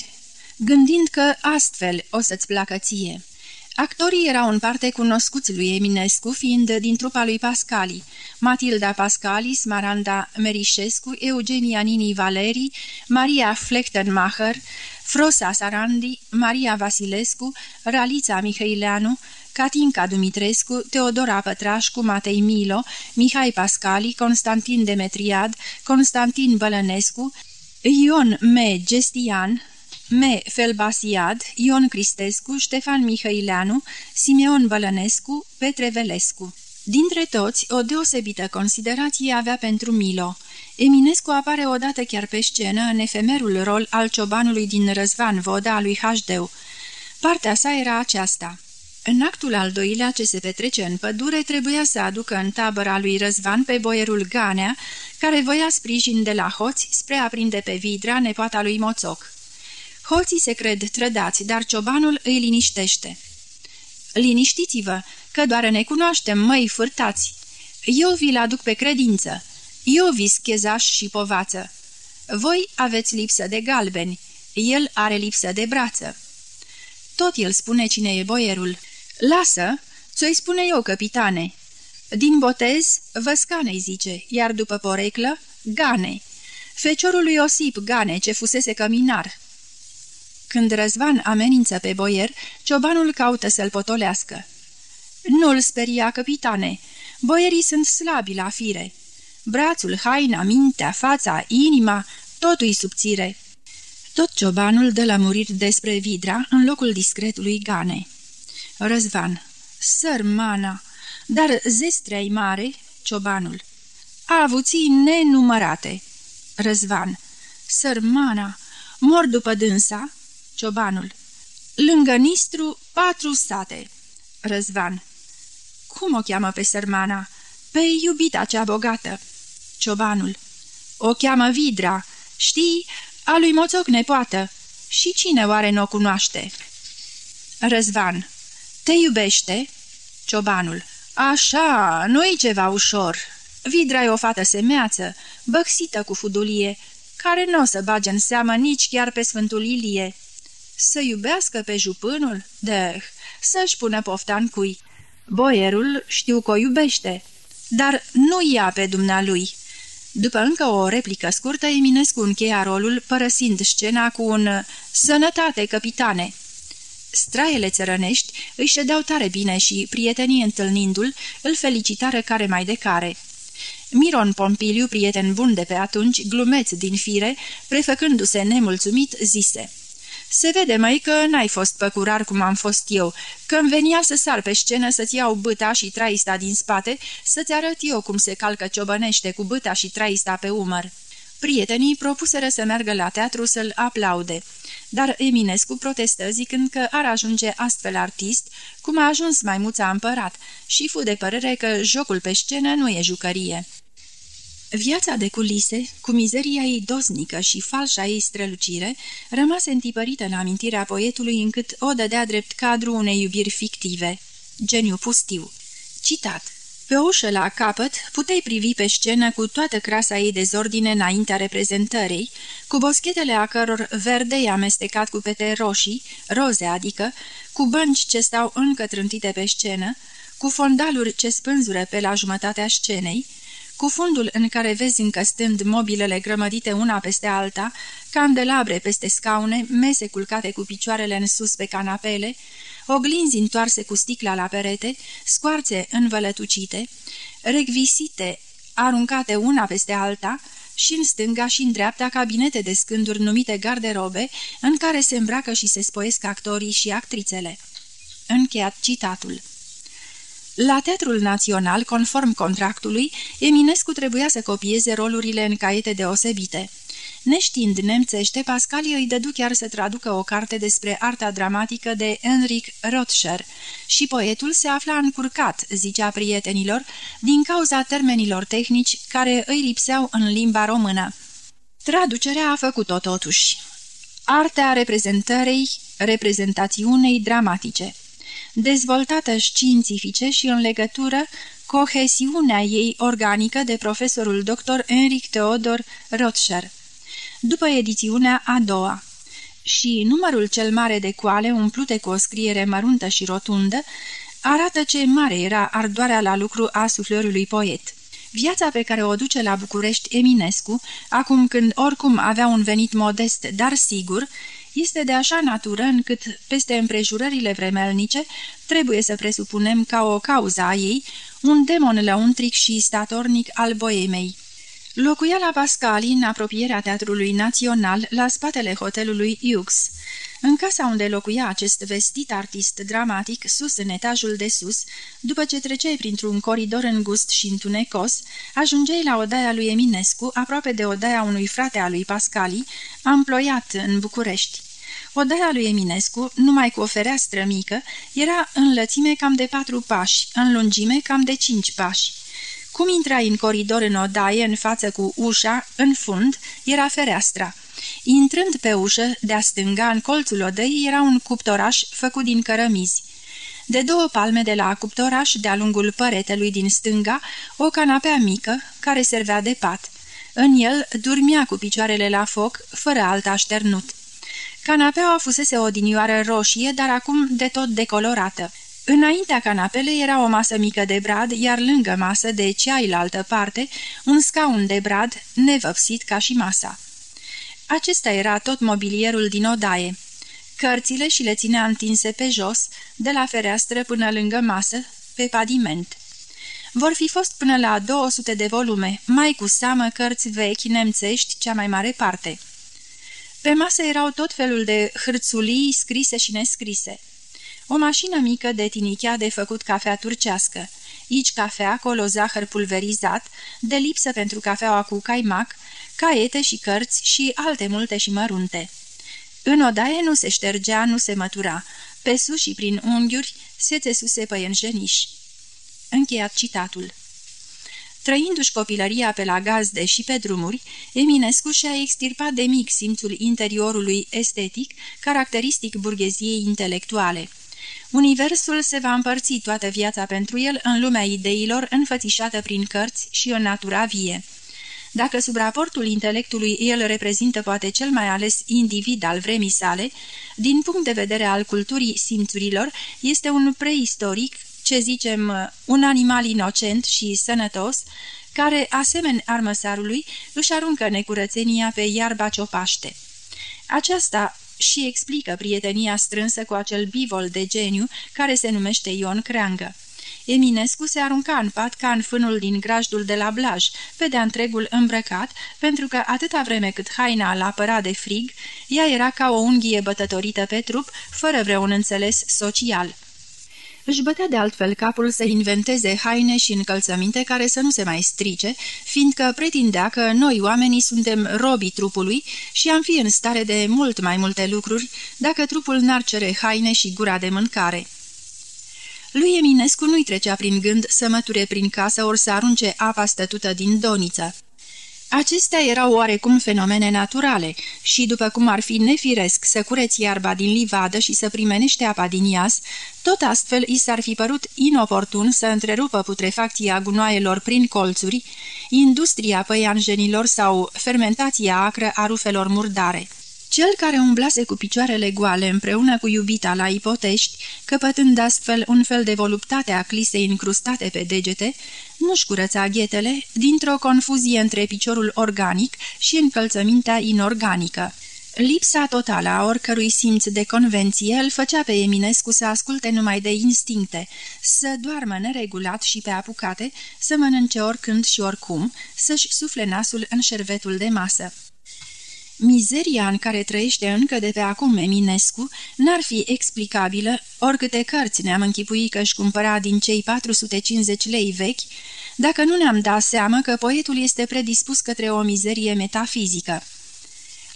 S1: gândind că astfel o să-ți placă ție. Actorii erau în parte cunoscuți lui Eminescu, fiind din trupa lui Pascali, Matilda Pascali, Smaranda Merișescu, Eugenia Nini Valeri, Maria Flechtenmacher, Frosa Sarandi, Maria Vasilescu, Ralița Mihăileanu, Catinca Dumitrescu, Teodora Pătrașcu, Matei Milo, Mihai Pascali, Constantin Demetriad, Constantin Bălănescu, Ion M. Gestian, M. Felbasiad, Ion Cristescu, Ștefan Mihăileanu, Simeon Bălănescu, Petre Velescu. Dintre toți, o deosebită considerație avea pentru Milo – Eminescu apare odată chiar pe scenă în efemerul rol al ciobanului din Răzvan Voda lui Hașdeu. Partea sa era aceasta. În actul al doilea ce se petrece în pădure, trebuia să aducă în tabăra lui Răzvan pe boierul Ganea, care voia sprijin de la hoți spre a prinde pe Vidra, nepoata lui Moțoc. Hoții se cred trădați, dar ciobanul îi liniștește. Liniștiți-vă, că doar ne cunoaștem, măi fârtați. Eu vi-l aduc pe credință. Iovis, chezaș și povață. Voi aveți lipsă de galbeni, el are lipsă de brață. Tot el spune cine e boierul. Lasă, ți-o-i spune eu, capitane. Din botez, văscanei zice, iar după poreclă, gane. Feciorul lui Osip Gane, ce fusese căminar. Când Răzvan amenință pe boier, ciobanul caută să-l potolească. Nu-l speria, capitane, boierii sunt slabi la fire. Brațul, haina, mintea, fața, inima, totul-i subțire. Tot ciobanul dă lămuriri despre Vidra în locul discretului Gane. Răzvan. Sărmana! Dar zestrea mare, ciobanul. A avuții nenumărate. Răzvan. Sărmana! Mor după dânsa, ciobanul. Lângă Nistru, patru sate. Răzvan. Cum o cheamă pe sărmana? Pe iubita cea bogată. Ciobanul. O cheamă Vidra. Știi, a lui Moțoc nepoată. Și cine oare nu o cunoaște? Răzvan. Te iubește? Ciobanul. Așa, nu-i ceva ușor. Vidra e o fată semeață, băxită cu fudulie, care nu o să bage în seamă nici chiar pe Sfântul Ilie. Să iubească pe jupânul? De, să-și pună pofta în cui. Boierul știu că o iubește, dar nu ia pe dumnealui. După încă o replică scurtă, Eminescu încheia rolul, părăsind scena cu un Sănătate, capitane!" Straiele țărănești își ședeau tare bine și, prietenii întâlnindu-l, îl felicitară care mai de care. Miron Pompiliu, prieten bun de pe atunci, glumeț din fire, prefăcându-se nemulțumit, zise Se vede, mai că n-ai fost păcurar cum am fost eu, când venea să sar pe scenă să-ți iau băta și traista din spate, să-ți arăt eu cum se calcă ciobănește cu băta și traista pe umăr." Prietenii propuseră să meargă la teatru să-l aplaude, dar Eminescu protestă zicând că ar ajunge astfel artist, cum a ajuns maimuța împărat, și fu de părere că jocul pe scenă nu e jucărie. Viața de culise, cu mizeria ei dosnică și falșa ei strălucire, rămase întipărită în amintirea poetului încât o dădea drept cadru unei iubiri fictive. Geniu pustiu. Citat pe o ușă la capăt puteai privi pe scenă cu toată crasa ei dezordine înaintea reprezentării, cu boschetele a căror verde amestecat cu pete roșii, roze adică, cu bănci ce stau încă trântite pe scenă, cu fondaluri ce spânzură pe la jumătatea scenei, cu fundul în care vezi încăstând mobilele grămădite una peste alta, candelabre peste scaune, mese culcate cu picioarele în sus pe canapele, oglinzi întoarse cu sticla la perete, scoarțe învălătucite, regvisite, aruncate una peste alta, și în stânga și în dreapta cabinete de scânduri numite garderobe, în care se îmbracă și se spoiesc actorii și actrițele. Încheiat citatul. La Teatrul Național, conform contractului, Eminescu trebuia să copieze rolurile în caiete deosebite. Neștiind nemțește, Pascali îi dădu chiar să traducă o carte despre arta dramatică de Enric Rothscher și poetul se afla încurcat, zicea prietenilor, din cauza termenilor tehnici care îi lipseau în limba română. Traducerea a făcut-o totuși. Artea reprezentării, reprezentațiunei dramatice dezvoltată științifice și în legătură cohesiunea ei organică de profesorul dr. Enric Theodor Rothscher după edițiunea a doua. Și numărul cel mare de coale, umplute cu o scriere măruntă și rotundă, arată ce mare era ardoarea la lucru a suflorului poet. Viața pe care o duce la București Eminescu, acum când oricum avea un venit modest, dar sigur, este de așa natură încât, peste împrejurările vremelnice, trebuie să presupunem ca o cauză a ei un demon lăuntric și statornic al boemei. Locuia la Pascali, în apropierea Teatrului Național, la spatele hotelului Iux. În casa unde locuia acest vestit artist dramatic, sus în etajul de sus, după ce treceai printr-un coridor îngust și întunecos, ajungeai la odaia lui Eminescu, aproape de odaia unui frate al lui Pascali, amploiat în București. Odaia lui Eminescu, numai cu o fereastră mică, era în lățime cam de patru pași, în lungime cam de cinci pași. Cum intrai în coridor în odaie, în față cu ușa, în fund, era fereastra. Intrând pe ușă, de-a stânga, în colțul odăii, era un cuptoraș făcut din cărămizi. De două palme de la cuptoraș, de-a lungul păretelui din stânga, o canapea mică, care servea de pat. În el dormia cu picioarele la foc, fără alt așternut. Canapeaua fusese o dinioară roșie, dar acum de tot decolorată. Înaintea canapelei era o masă mică de brad, iar lângă masă, de ceailaltă parte, un scaun de brad, nevăpsit ca și masa. Acesta era tot mobilierul din odaie. Cărțile și le ținea întinse pe jos, de la fereastră până lângă masă, pe padiment. Vor fi fost până la 200 de volume, mai cu seamă cărți vechi nemțești, cea mai mare parte. Pe masă erau tot felul de hârțulii scrise și nescrise. O mașină mică de tinichea de făcut cafea turcească. Aici cafea, acolo zahăr pulverizat, de lipsă pentru cafeaua cu caimac, caiete și cărți și alte multe și mărunte. În odaie nu se ștergea, nu se mătura. Pe sus și prin unghiuri se țesuse păienjeniș. Încheiat citatul. Trăindu-și copilăria pe la gazde și pe drumuri, Eminescu și-a extirpat de mic simțul interiorului estetic, caracteristic burgheziei intelectuale. Universul se va împărți toată viața pentru el în lumea ideilor înfățișată prin cărți și în natura vie. Dacă sub raportul intelectului el reprezintă poate cel mai ales individ al vremii sale, din punct de vedere al culturii simțurilor, este un preistoric, ce zicem, un animal inocent și sănătos, care, asemeni armăsarului, își aruncă necurățenia pe iarba ciopaște. Aceasta și explică prietenia strânsă cu acel bivol de geniu care se numește Ion Creangă. Eminescu se arunca în pat ca în fânul din grajdul de la Blaj, pe de întregul îmbrăcat, pentru că atâta vreme cât haina îl apăra de frig, ea era ca o unghie bătătorită pe trup, fără vreun înțeles social. Își bătea de altfel capul să inventeze haine și încălțăminte care să nu se mai strice, fiindcă pretindea că noi oamenii suntem robii trupului și am fi în stare de mult mai multe lucruri dacă trupul n-ar cere haine și gura de mâncare. Lui Eminescu nu-i trecea prin gând să măture prin casă ori să arunce apa stătută din doniță. Acestea erau oarecum fenomene naturale și, după cum ar fi nefiresc să cureți iarba din livadă și să primenește apa din ias, tot astfel i s-ar fi părut inoportun să întrerupă putrefacția gunoaielor prin colțuri, industria păianjenilor sau fermentația acră a rufelor murdare. Cel care umblase cu picioarele goale împreună cu iubita la ipotești, căpătând astfel un fel de voluptate a clisei încrustate pe degete, nu-și curăța ghetele dintr-o confuzie între piciorul organic și încălțămintea inorganică. Lipsa totală a oricărui simț de convenție îl făcea pe Eminescu să asculte numai de instincte, să doarmă neregulat și pe apucate, să mănânce oricând și oricum, să-și sufle nasul în șervetul de masă. Mizeria în care trăiește încă de pe acum Eminescu n-ar fi explicabilă, oricâte cărți ne-am închipuit că își cumpăra din cei 450 lei vechi, dacă nu ne-am dat seama că poetul este predispus către o mizerie metafizică.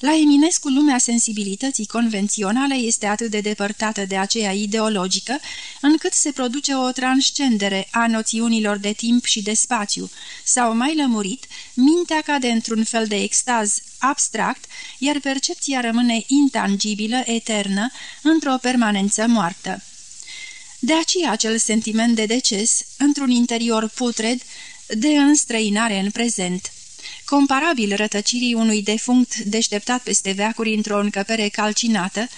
S1: La Eminescu, lumea sensibilității convenționale este atât de depărtată de aceea ideologică, încât se produce o transcendere a noțiunilor de timp și de spațiu, sau mai lămurit, mintea cade într-un fel de extaz abstract, iar percepția rămâne intangibilă, eternă, într-o permanență moartă. De aceea acel sentiment de deces, într-un interior putred, de înstrăinare în prezent comparabil rătăcirii unui defunct deșteptat peste veacuri într-o încăpere calcinată,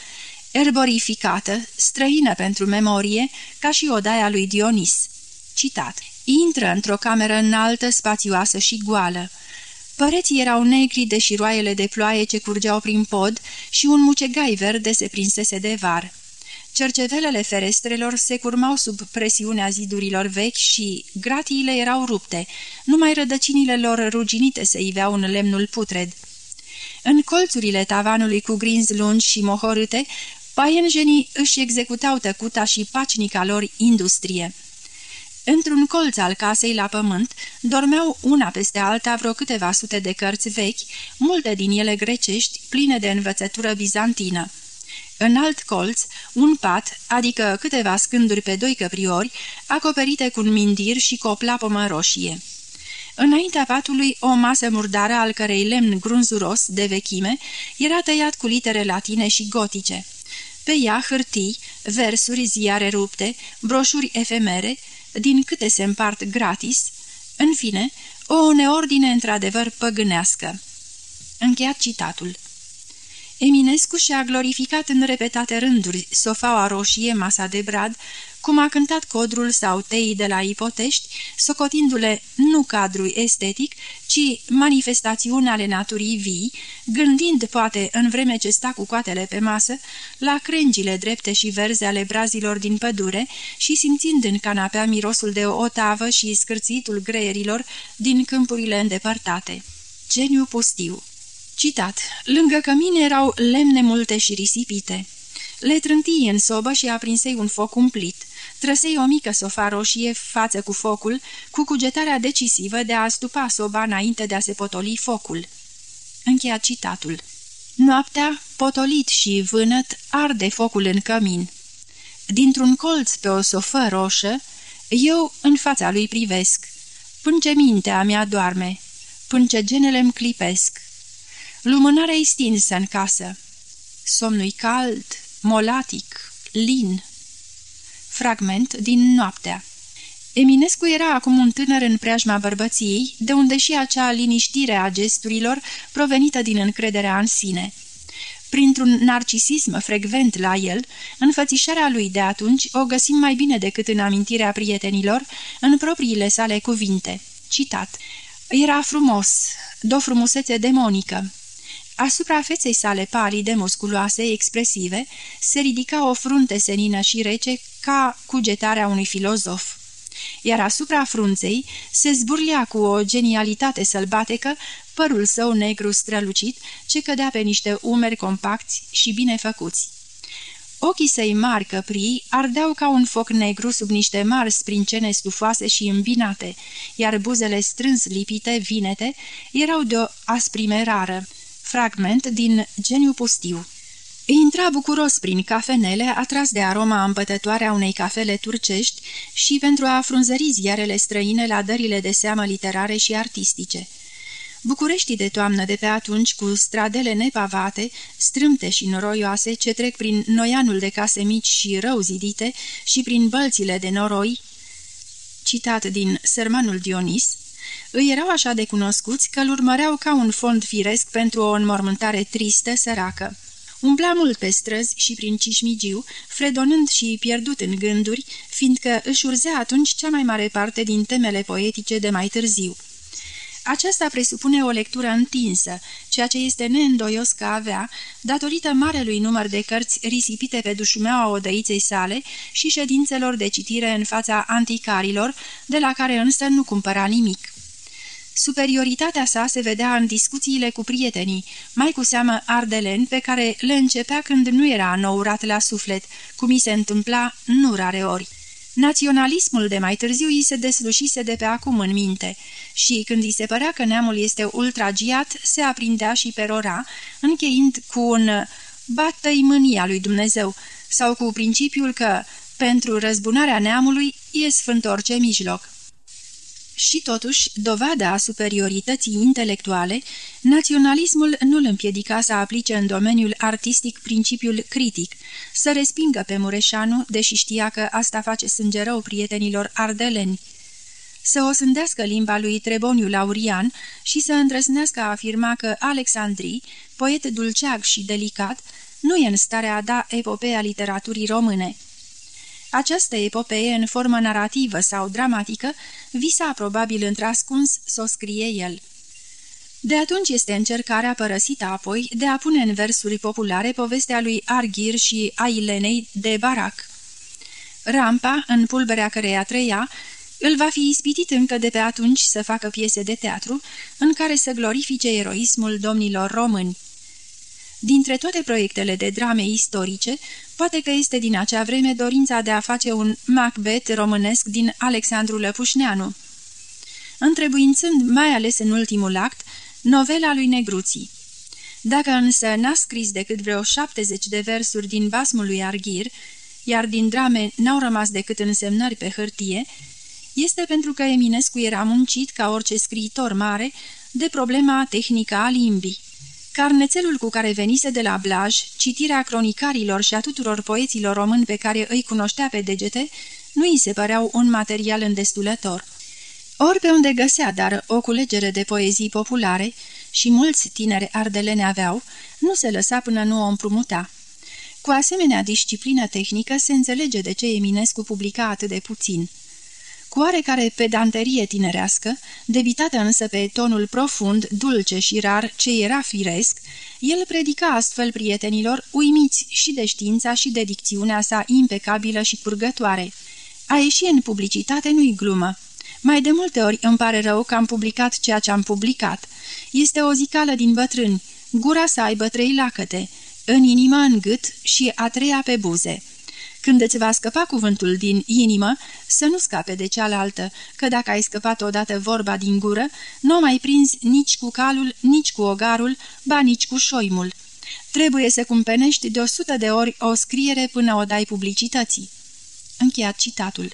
S1: erborificată, străină pentru memorie, ca și odaia lui Dionis. Citat. Intră într-o cameră înaltă, spațioasă și goală. Păreții erau negri de șiroaiele de ploaie ce curgeau prin pod și un mucegai verde se prinsese de var. Cercevelele ferestrelor se curmau sub presiunea zidurilor vechi și gratiile erau rupte, numai rădăcinile lor ruginite se iveau în lemnul putred. În colțurile tavanului cu grinzi lungi și mohorâte, paienjenii își executau tăcuta și pacnica lor industrie. Într-un colț al casei la pământ dormeau una peste alta vreo câteva sute de cărți vechi, multe din ele grecești, pline de învățătură bizantină. În alt colț, un pat, adică câteva scânduri pe doi căpriori, acoperite cu un mindir și cu o plapămă roșie. Înaintea patului, o masă murdară al cărei lemn grunzuros, de vechime, era tăiat cu litere latine și gotice. Pe ea hârtii, versuri, ziare rupte, broșuri efemere, din câte se împart gratis, în fine, o neordine într-adevăr păgânească. Încheiat citatul. Eminescu și-a glorificat în repetate rânduri sofaua roșie, masa de brad, cum a cântat codrul sau teii de la ipotești, socotindu-le nu cadrul estetic, ci manifestațiuni ale naturii vii, gândind, poate, în vreme ce sta cu coatele pe masă, la crengile drepte și verzi ale brazilor din pădure și simțind în canapea mirosul de o otavă și scârțitul greierilor din câmpurile îndepărtate. Geniu pustiu Citat. Lângă cămine erau lemne multe și risipite. Le trântii în sobă și aprinsei un foc umplit. Trăsei o mică sofa roșie față cu focul, cu cugetarea decisivă de a stupa soba înainte de a se potoli focul. Încheia citatul. Noaptea, potolit și vânăt, arde focul în cămin. Dintr-un colț pe o sofă roșă, eu în fața lui privesc. Până ce mintea mea doarme, până ce genele-mi clipesc. Lumânarea-i stinsă în casă. Somnul cald, molatic, lin. Fragment din noaptea. Eminescu era acum un tânăr în preajma bărbăției, de unde și acea liniștire a gesturilor provenită din încrederea în sine. Printr-un narcisism frecvent la el, înfățișarea lui de atunci o găsim mai bine decât în amintirea prietenilor, în propriile sale cuvinte. Citat. Era frumos, de-o frumusețe demonică. Asupra feței sale palide, musculoase, expresive, se ridica o frunte senină și rece ca cugetarea unui filozof iar asupra frunței se zburlea cu o genialitate sălbatecă părul său negru strălucit, ce cădea pe niște umeri compacți și bine făcuți. Ochii săi mari căprii ardeau ca un foc negru sub niște mari sprincene stufoase și îmbinate, iar buzele strâns lipite, vinete, erau de o asprime rară. Fragment din Geniu pustiu Intra bucuros prin cafenele, atras de aroma împătătoare a unei cafele turcești și pentru a frunzări ziarele străine la dările de seamă literare și artistice. Bucureștii de toamnă de pe atunci, cu stradele nepavate, strâmte și noroioase, ce trec prin noianul de case mici și rău zidite și prin bălțile de noroi, citat din Sermanul Dionis, îi erau așa de cunoscuți că îl urmăreau ca un fond firesc pentru o înmormântare tristă, săracă. Umbla mult pe străzi și prin Cișmigiu, fredonând și pierdut în gânduri, fiindcă își urzea atunci cea mai mare parte din temele poetice de mai târziu. Aceasta presupune o lectură întinsă, ceea ce este neîndoios că avea, datorită marelui număr de cărți risipite pe dușumeaua odăiței sale și ședințelor de citire în fața anticarilor, de la care însă nu cumpăra nimic. Superioritatea sa se vedea în discuțiile cu prietenii, mai cu seamă ardeleni pe care le începea când nu era nourat la suflet, cum i se întâmpla nu rare ori. Naționalismul de mai târziu îi se deslușise de pe acum în minte și, când îi se părea că neamul este ultragiat, se aprindea și perora, încheind cu un bată-i mânia lui Dumnezeu sau cu principiul că, pentru răzbunarea neamului, e sfânt orice mijloc. Și totuși, dovada superiorității intelectuale, naționalismul nu îl împiedica să aplice în domeniul artistic principiul critic, să respingă pe Mureșanu, deși știa că asta face sânge rău prietenilor ardeleni, să o sândească limba lui Treboniu Laurian și să îndrăznească a afirma că Alexandrii, poet dulceag și delicat, nu e în stare a da epopea literaturii române. Această epopee, în formă narrativă sau dramatică, visa probabil întrascuns să o scrie el. De atunci este încercarea părăsită apoi de a pune în versuri populare povestea lui Arghir și a Ilenei de Barac. Rampa, în pulberea căreia trăia, îl va fi ispitit încă de pe atunci să facă piese de teatru în care să glorifice eroismul domnilor români. Dintre toate proiectele de drame istorice, poate că este din acea vreme dorința de a face un Macbeth românesc din Alexandru Lăpușneanu. Întrebuințând, mai ales în ultimul act, novela lui Negruții. Dacă însă n-a scris decât vreo 70 de versuri din basmul lui Arghir, iar din drame n-au rămas decât însemnări pe hârtie, este pentru că Eminescu era muncit, ca orice scriitor mare, de problema tehnică a limbii. Carnețelul cu care venise de la Blaj, citirea cronicarilor și a tuturor poeților români pe care îi cunoștea pe degete, nu îi se păreau un material îndestulător. Ori pe unde găsea, dar o culegere de poezii populare, și mulți tineri ardelene aveau, nu se lăsa până nu o împrumuta. Cu asemenea disciplină tehnică se înțelege de ce Eminescu publica atât de puțin. Cu oarecare pedanterie tinerească, debitată însă pe tonul profund, dulce și rar ce era firesc, el predica astfel prietenilor, uimiți și de știința și de dicțiunea sa impecabilă și curgătoare. A ieși în publicitate nu-i glumă. Mai de multe ori îmi pare rău că am publicat ceea ce am publicat. Este o zicală din bătrâni, gura să aibă trei lacăte, în inimă, în gât și a treia pe buze. Când îți va scăpa cuvântul din inimă, să nu scape de cealaltă, că dacă ai scăpat odată vorba din gură, nu mai prinzi nici cu calul, nici cu ogarul, ba nici cu șoimul. Trebuie să cumpenești de o sută de ori o scriere până o dai publicității. Încheiat citatul.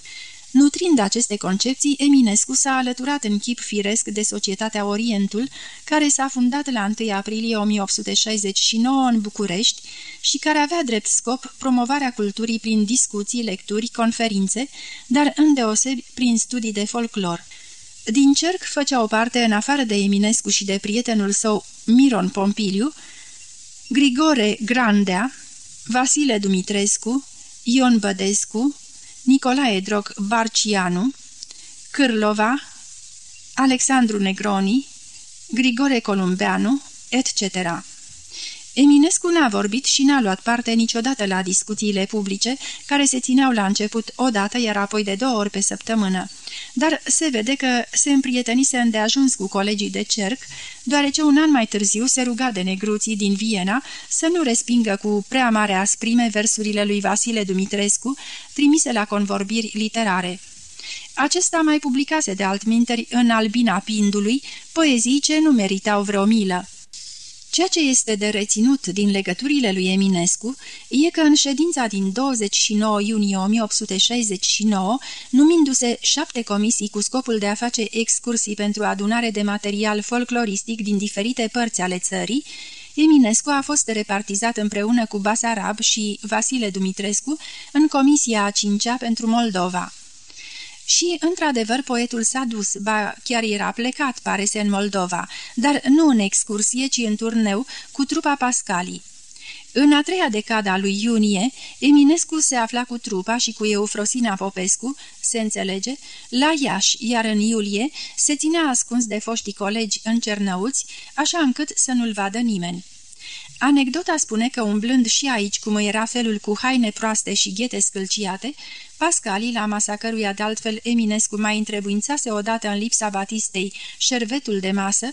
S1: Nutrind aceste concepții, Eminescu s-a alăturat în chip firesc de Societatea Orientul, care s-a fundat la 1 aprilie 1869 în București și care avea drept scop promovarea culturii prin discuții, lecturi, conferințe, dar îndeosebi prin studii de folclor. Din cerc făceau parte, în afară de Eminescu și de prietenul său Miron Pompiliu, Grigore Grandea, Vasile Dumitrescu, Ion Bădescu, Nicolae Drog Barcianu, Cârlova, Alexandru Negroni, Grigore Columbeanu, etc. Eminescu n-a vorbit și n-a luat parte niciodată la discuțiile publice, care se țineau la început o dată, iar apoi de două ori pe săptămână. Dar se vede că se împrietenise îndeajuns cu colegii de cerc, deoarece un an mai târziu se ruga de negruții din Viena să nu respingă cu prea mare asprime versurile lui Vasile Dumitrescu, trimise la convorbiri literare. Acesta mai publicase de altminteri în Albina Pindului poezii ce nu meritau vreo milă. Ceea ce este de reținut din legăturile lui Eminescu e că în ședința din 29 iunie 1869, numindu-se șapte comisii cu scopul de a face excursii pentru adunare de material folcloristic din diferite părți ale țării, Eminescu a fost repartizat împreună cu Basarab și Vasile Dumitrescu în comisia a cincea pentru Moldova. Și, într-adevăr, poetul s-a dus, ba chiar era plecat, pare să în Moldova, dar nu în excursie, ci în turneu, cu trupa Pascalii. În a treia decada a lui iunie, Eminescu se afla cu trupa și cu Eufrosina Popescu, se înțelege, la Iași, iar în iulie se ținea ascuns de foștii colegi în Cernăuți, așa încât să nu-l vadă nimeni. Anecdota spune că umblând și aici cum era felul cu haine proaste și ghete scâlciate, Pascali, la masa căruia de altfel Eminescu mai întrebuințase odată în lipsa Batistei șervetul de masă,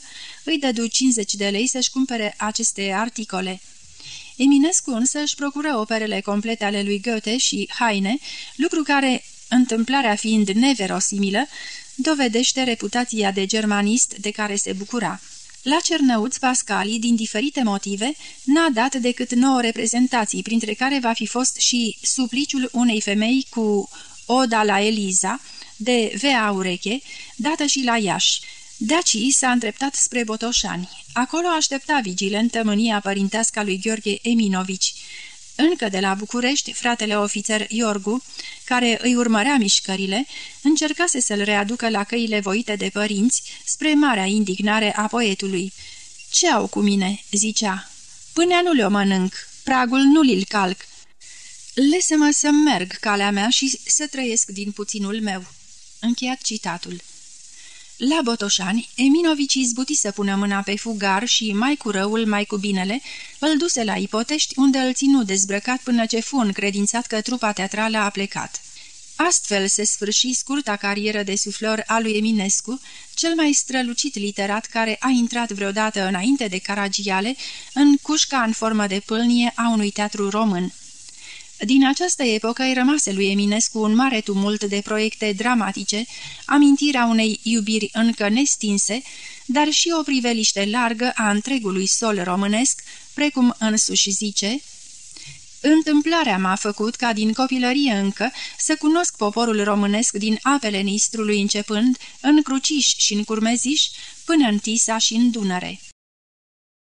S1: îi dădu 50 de lei să-și cumpere aceste articole. Eminescu însă își procură operele complete ale lui Goethe și haine, lucru care, întâmplarea fiind neverosimilă, dovedește reputația de germanist de care se bucura. La Cernăuț, Pascali, din diferite motive, n-a dat decât nouă reprezentații, printre care va fi fost și supliciul unei femei cu Oda la Eliza, de Vea Ureche, dată și la Iași. Daci s-a îndreptat spre Botoșani. Acolo aștepta vigilentă mânia părintească lui Gheorghe Eminovici. Încă de la București, fratele ofițer Iorgu, care îi urmărea mișcările, încercase să-l readucă la căile voite de părinți, spre marea indignare a poetului. Ce au cu mine?" zicea. Până nu le-o mănânc, pragul nu li-l calc. Lese-mă să merg calea mea și să trăiesc din puținul meu." Încheiat citatul. La Botoșani, Eminovici izbuti să pună mâna pe fugar și, mai cu răul, mai cu binele, îl duse la Ipotești, unde îl ținu dezbrăcat până ce fu încredințat că trupa teatrală a plecat. Astfel se sfârși scurta carieră de suflor a lui Eminescu, cel mai strălucit literat care a intrat vreodată înainte de Caragiale în cușca în formă de pâlnie a unui teatru român. Din această epocă îi rămase lui Eminescu un mare tumult de proiecte dramatice, amintirea unei iubiri încă nestinse, dar și o priveliște largă a întregului sol românesc, precum însuși zice, Întâmplarea m-a făcut ca din copilărie încă să cunosc poporul românesc din apele Nistrului începând, în Cruciș și în Curmeziș, până în Tisa și în Dunăre.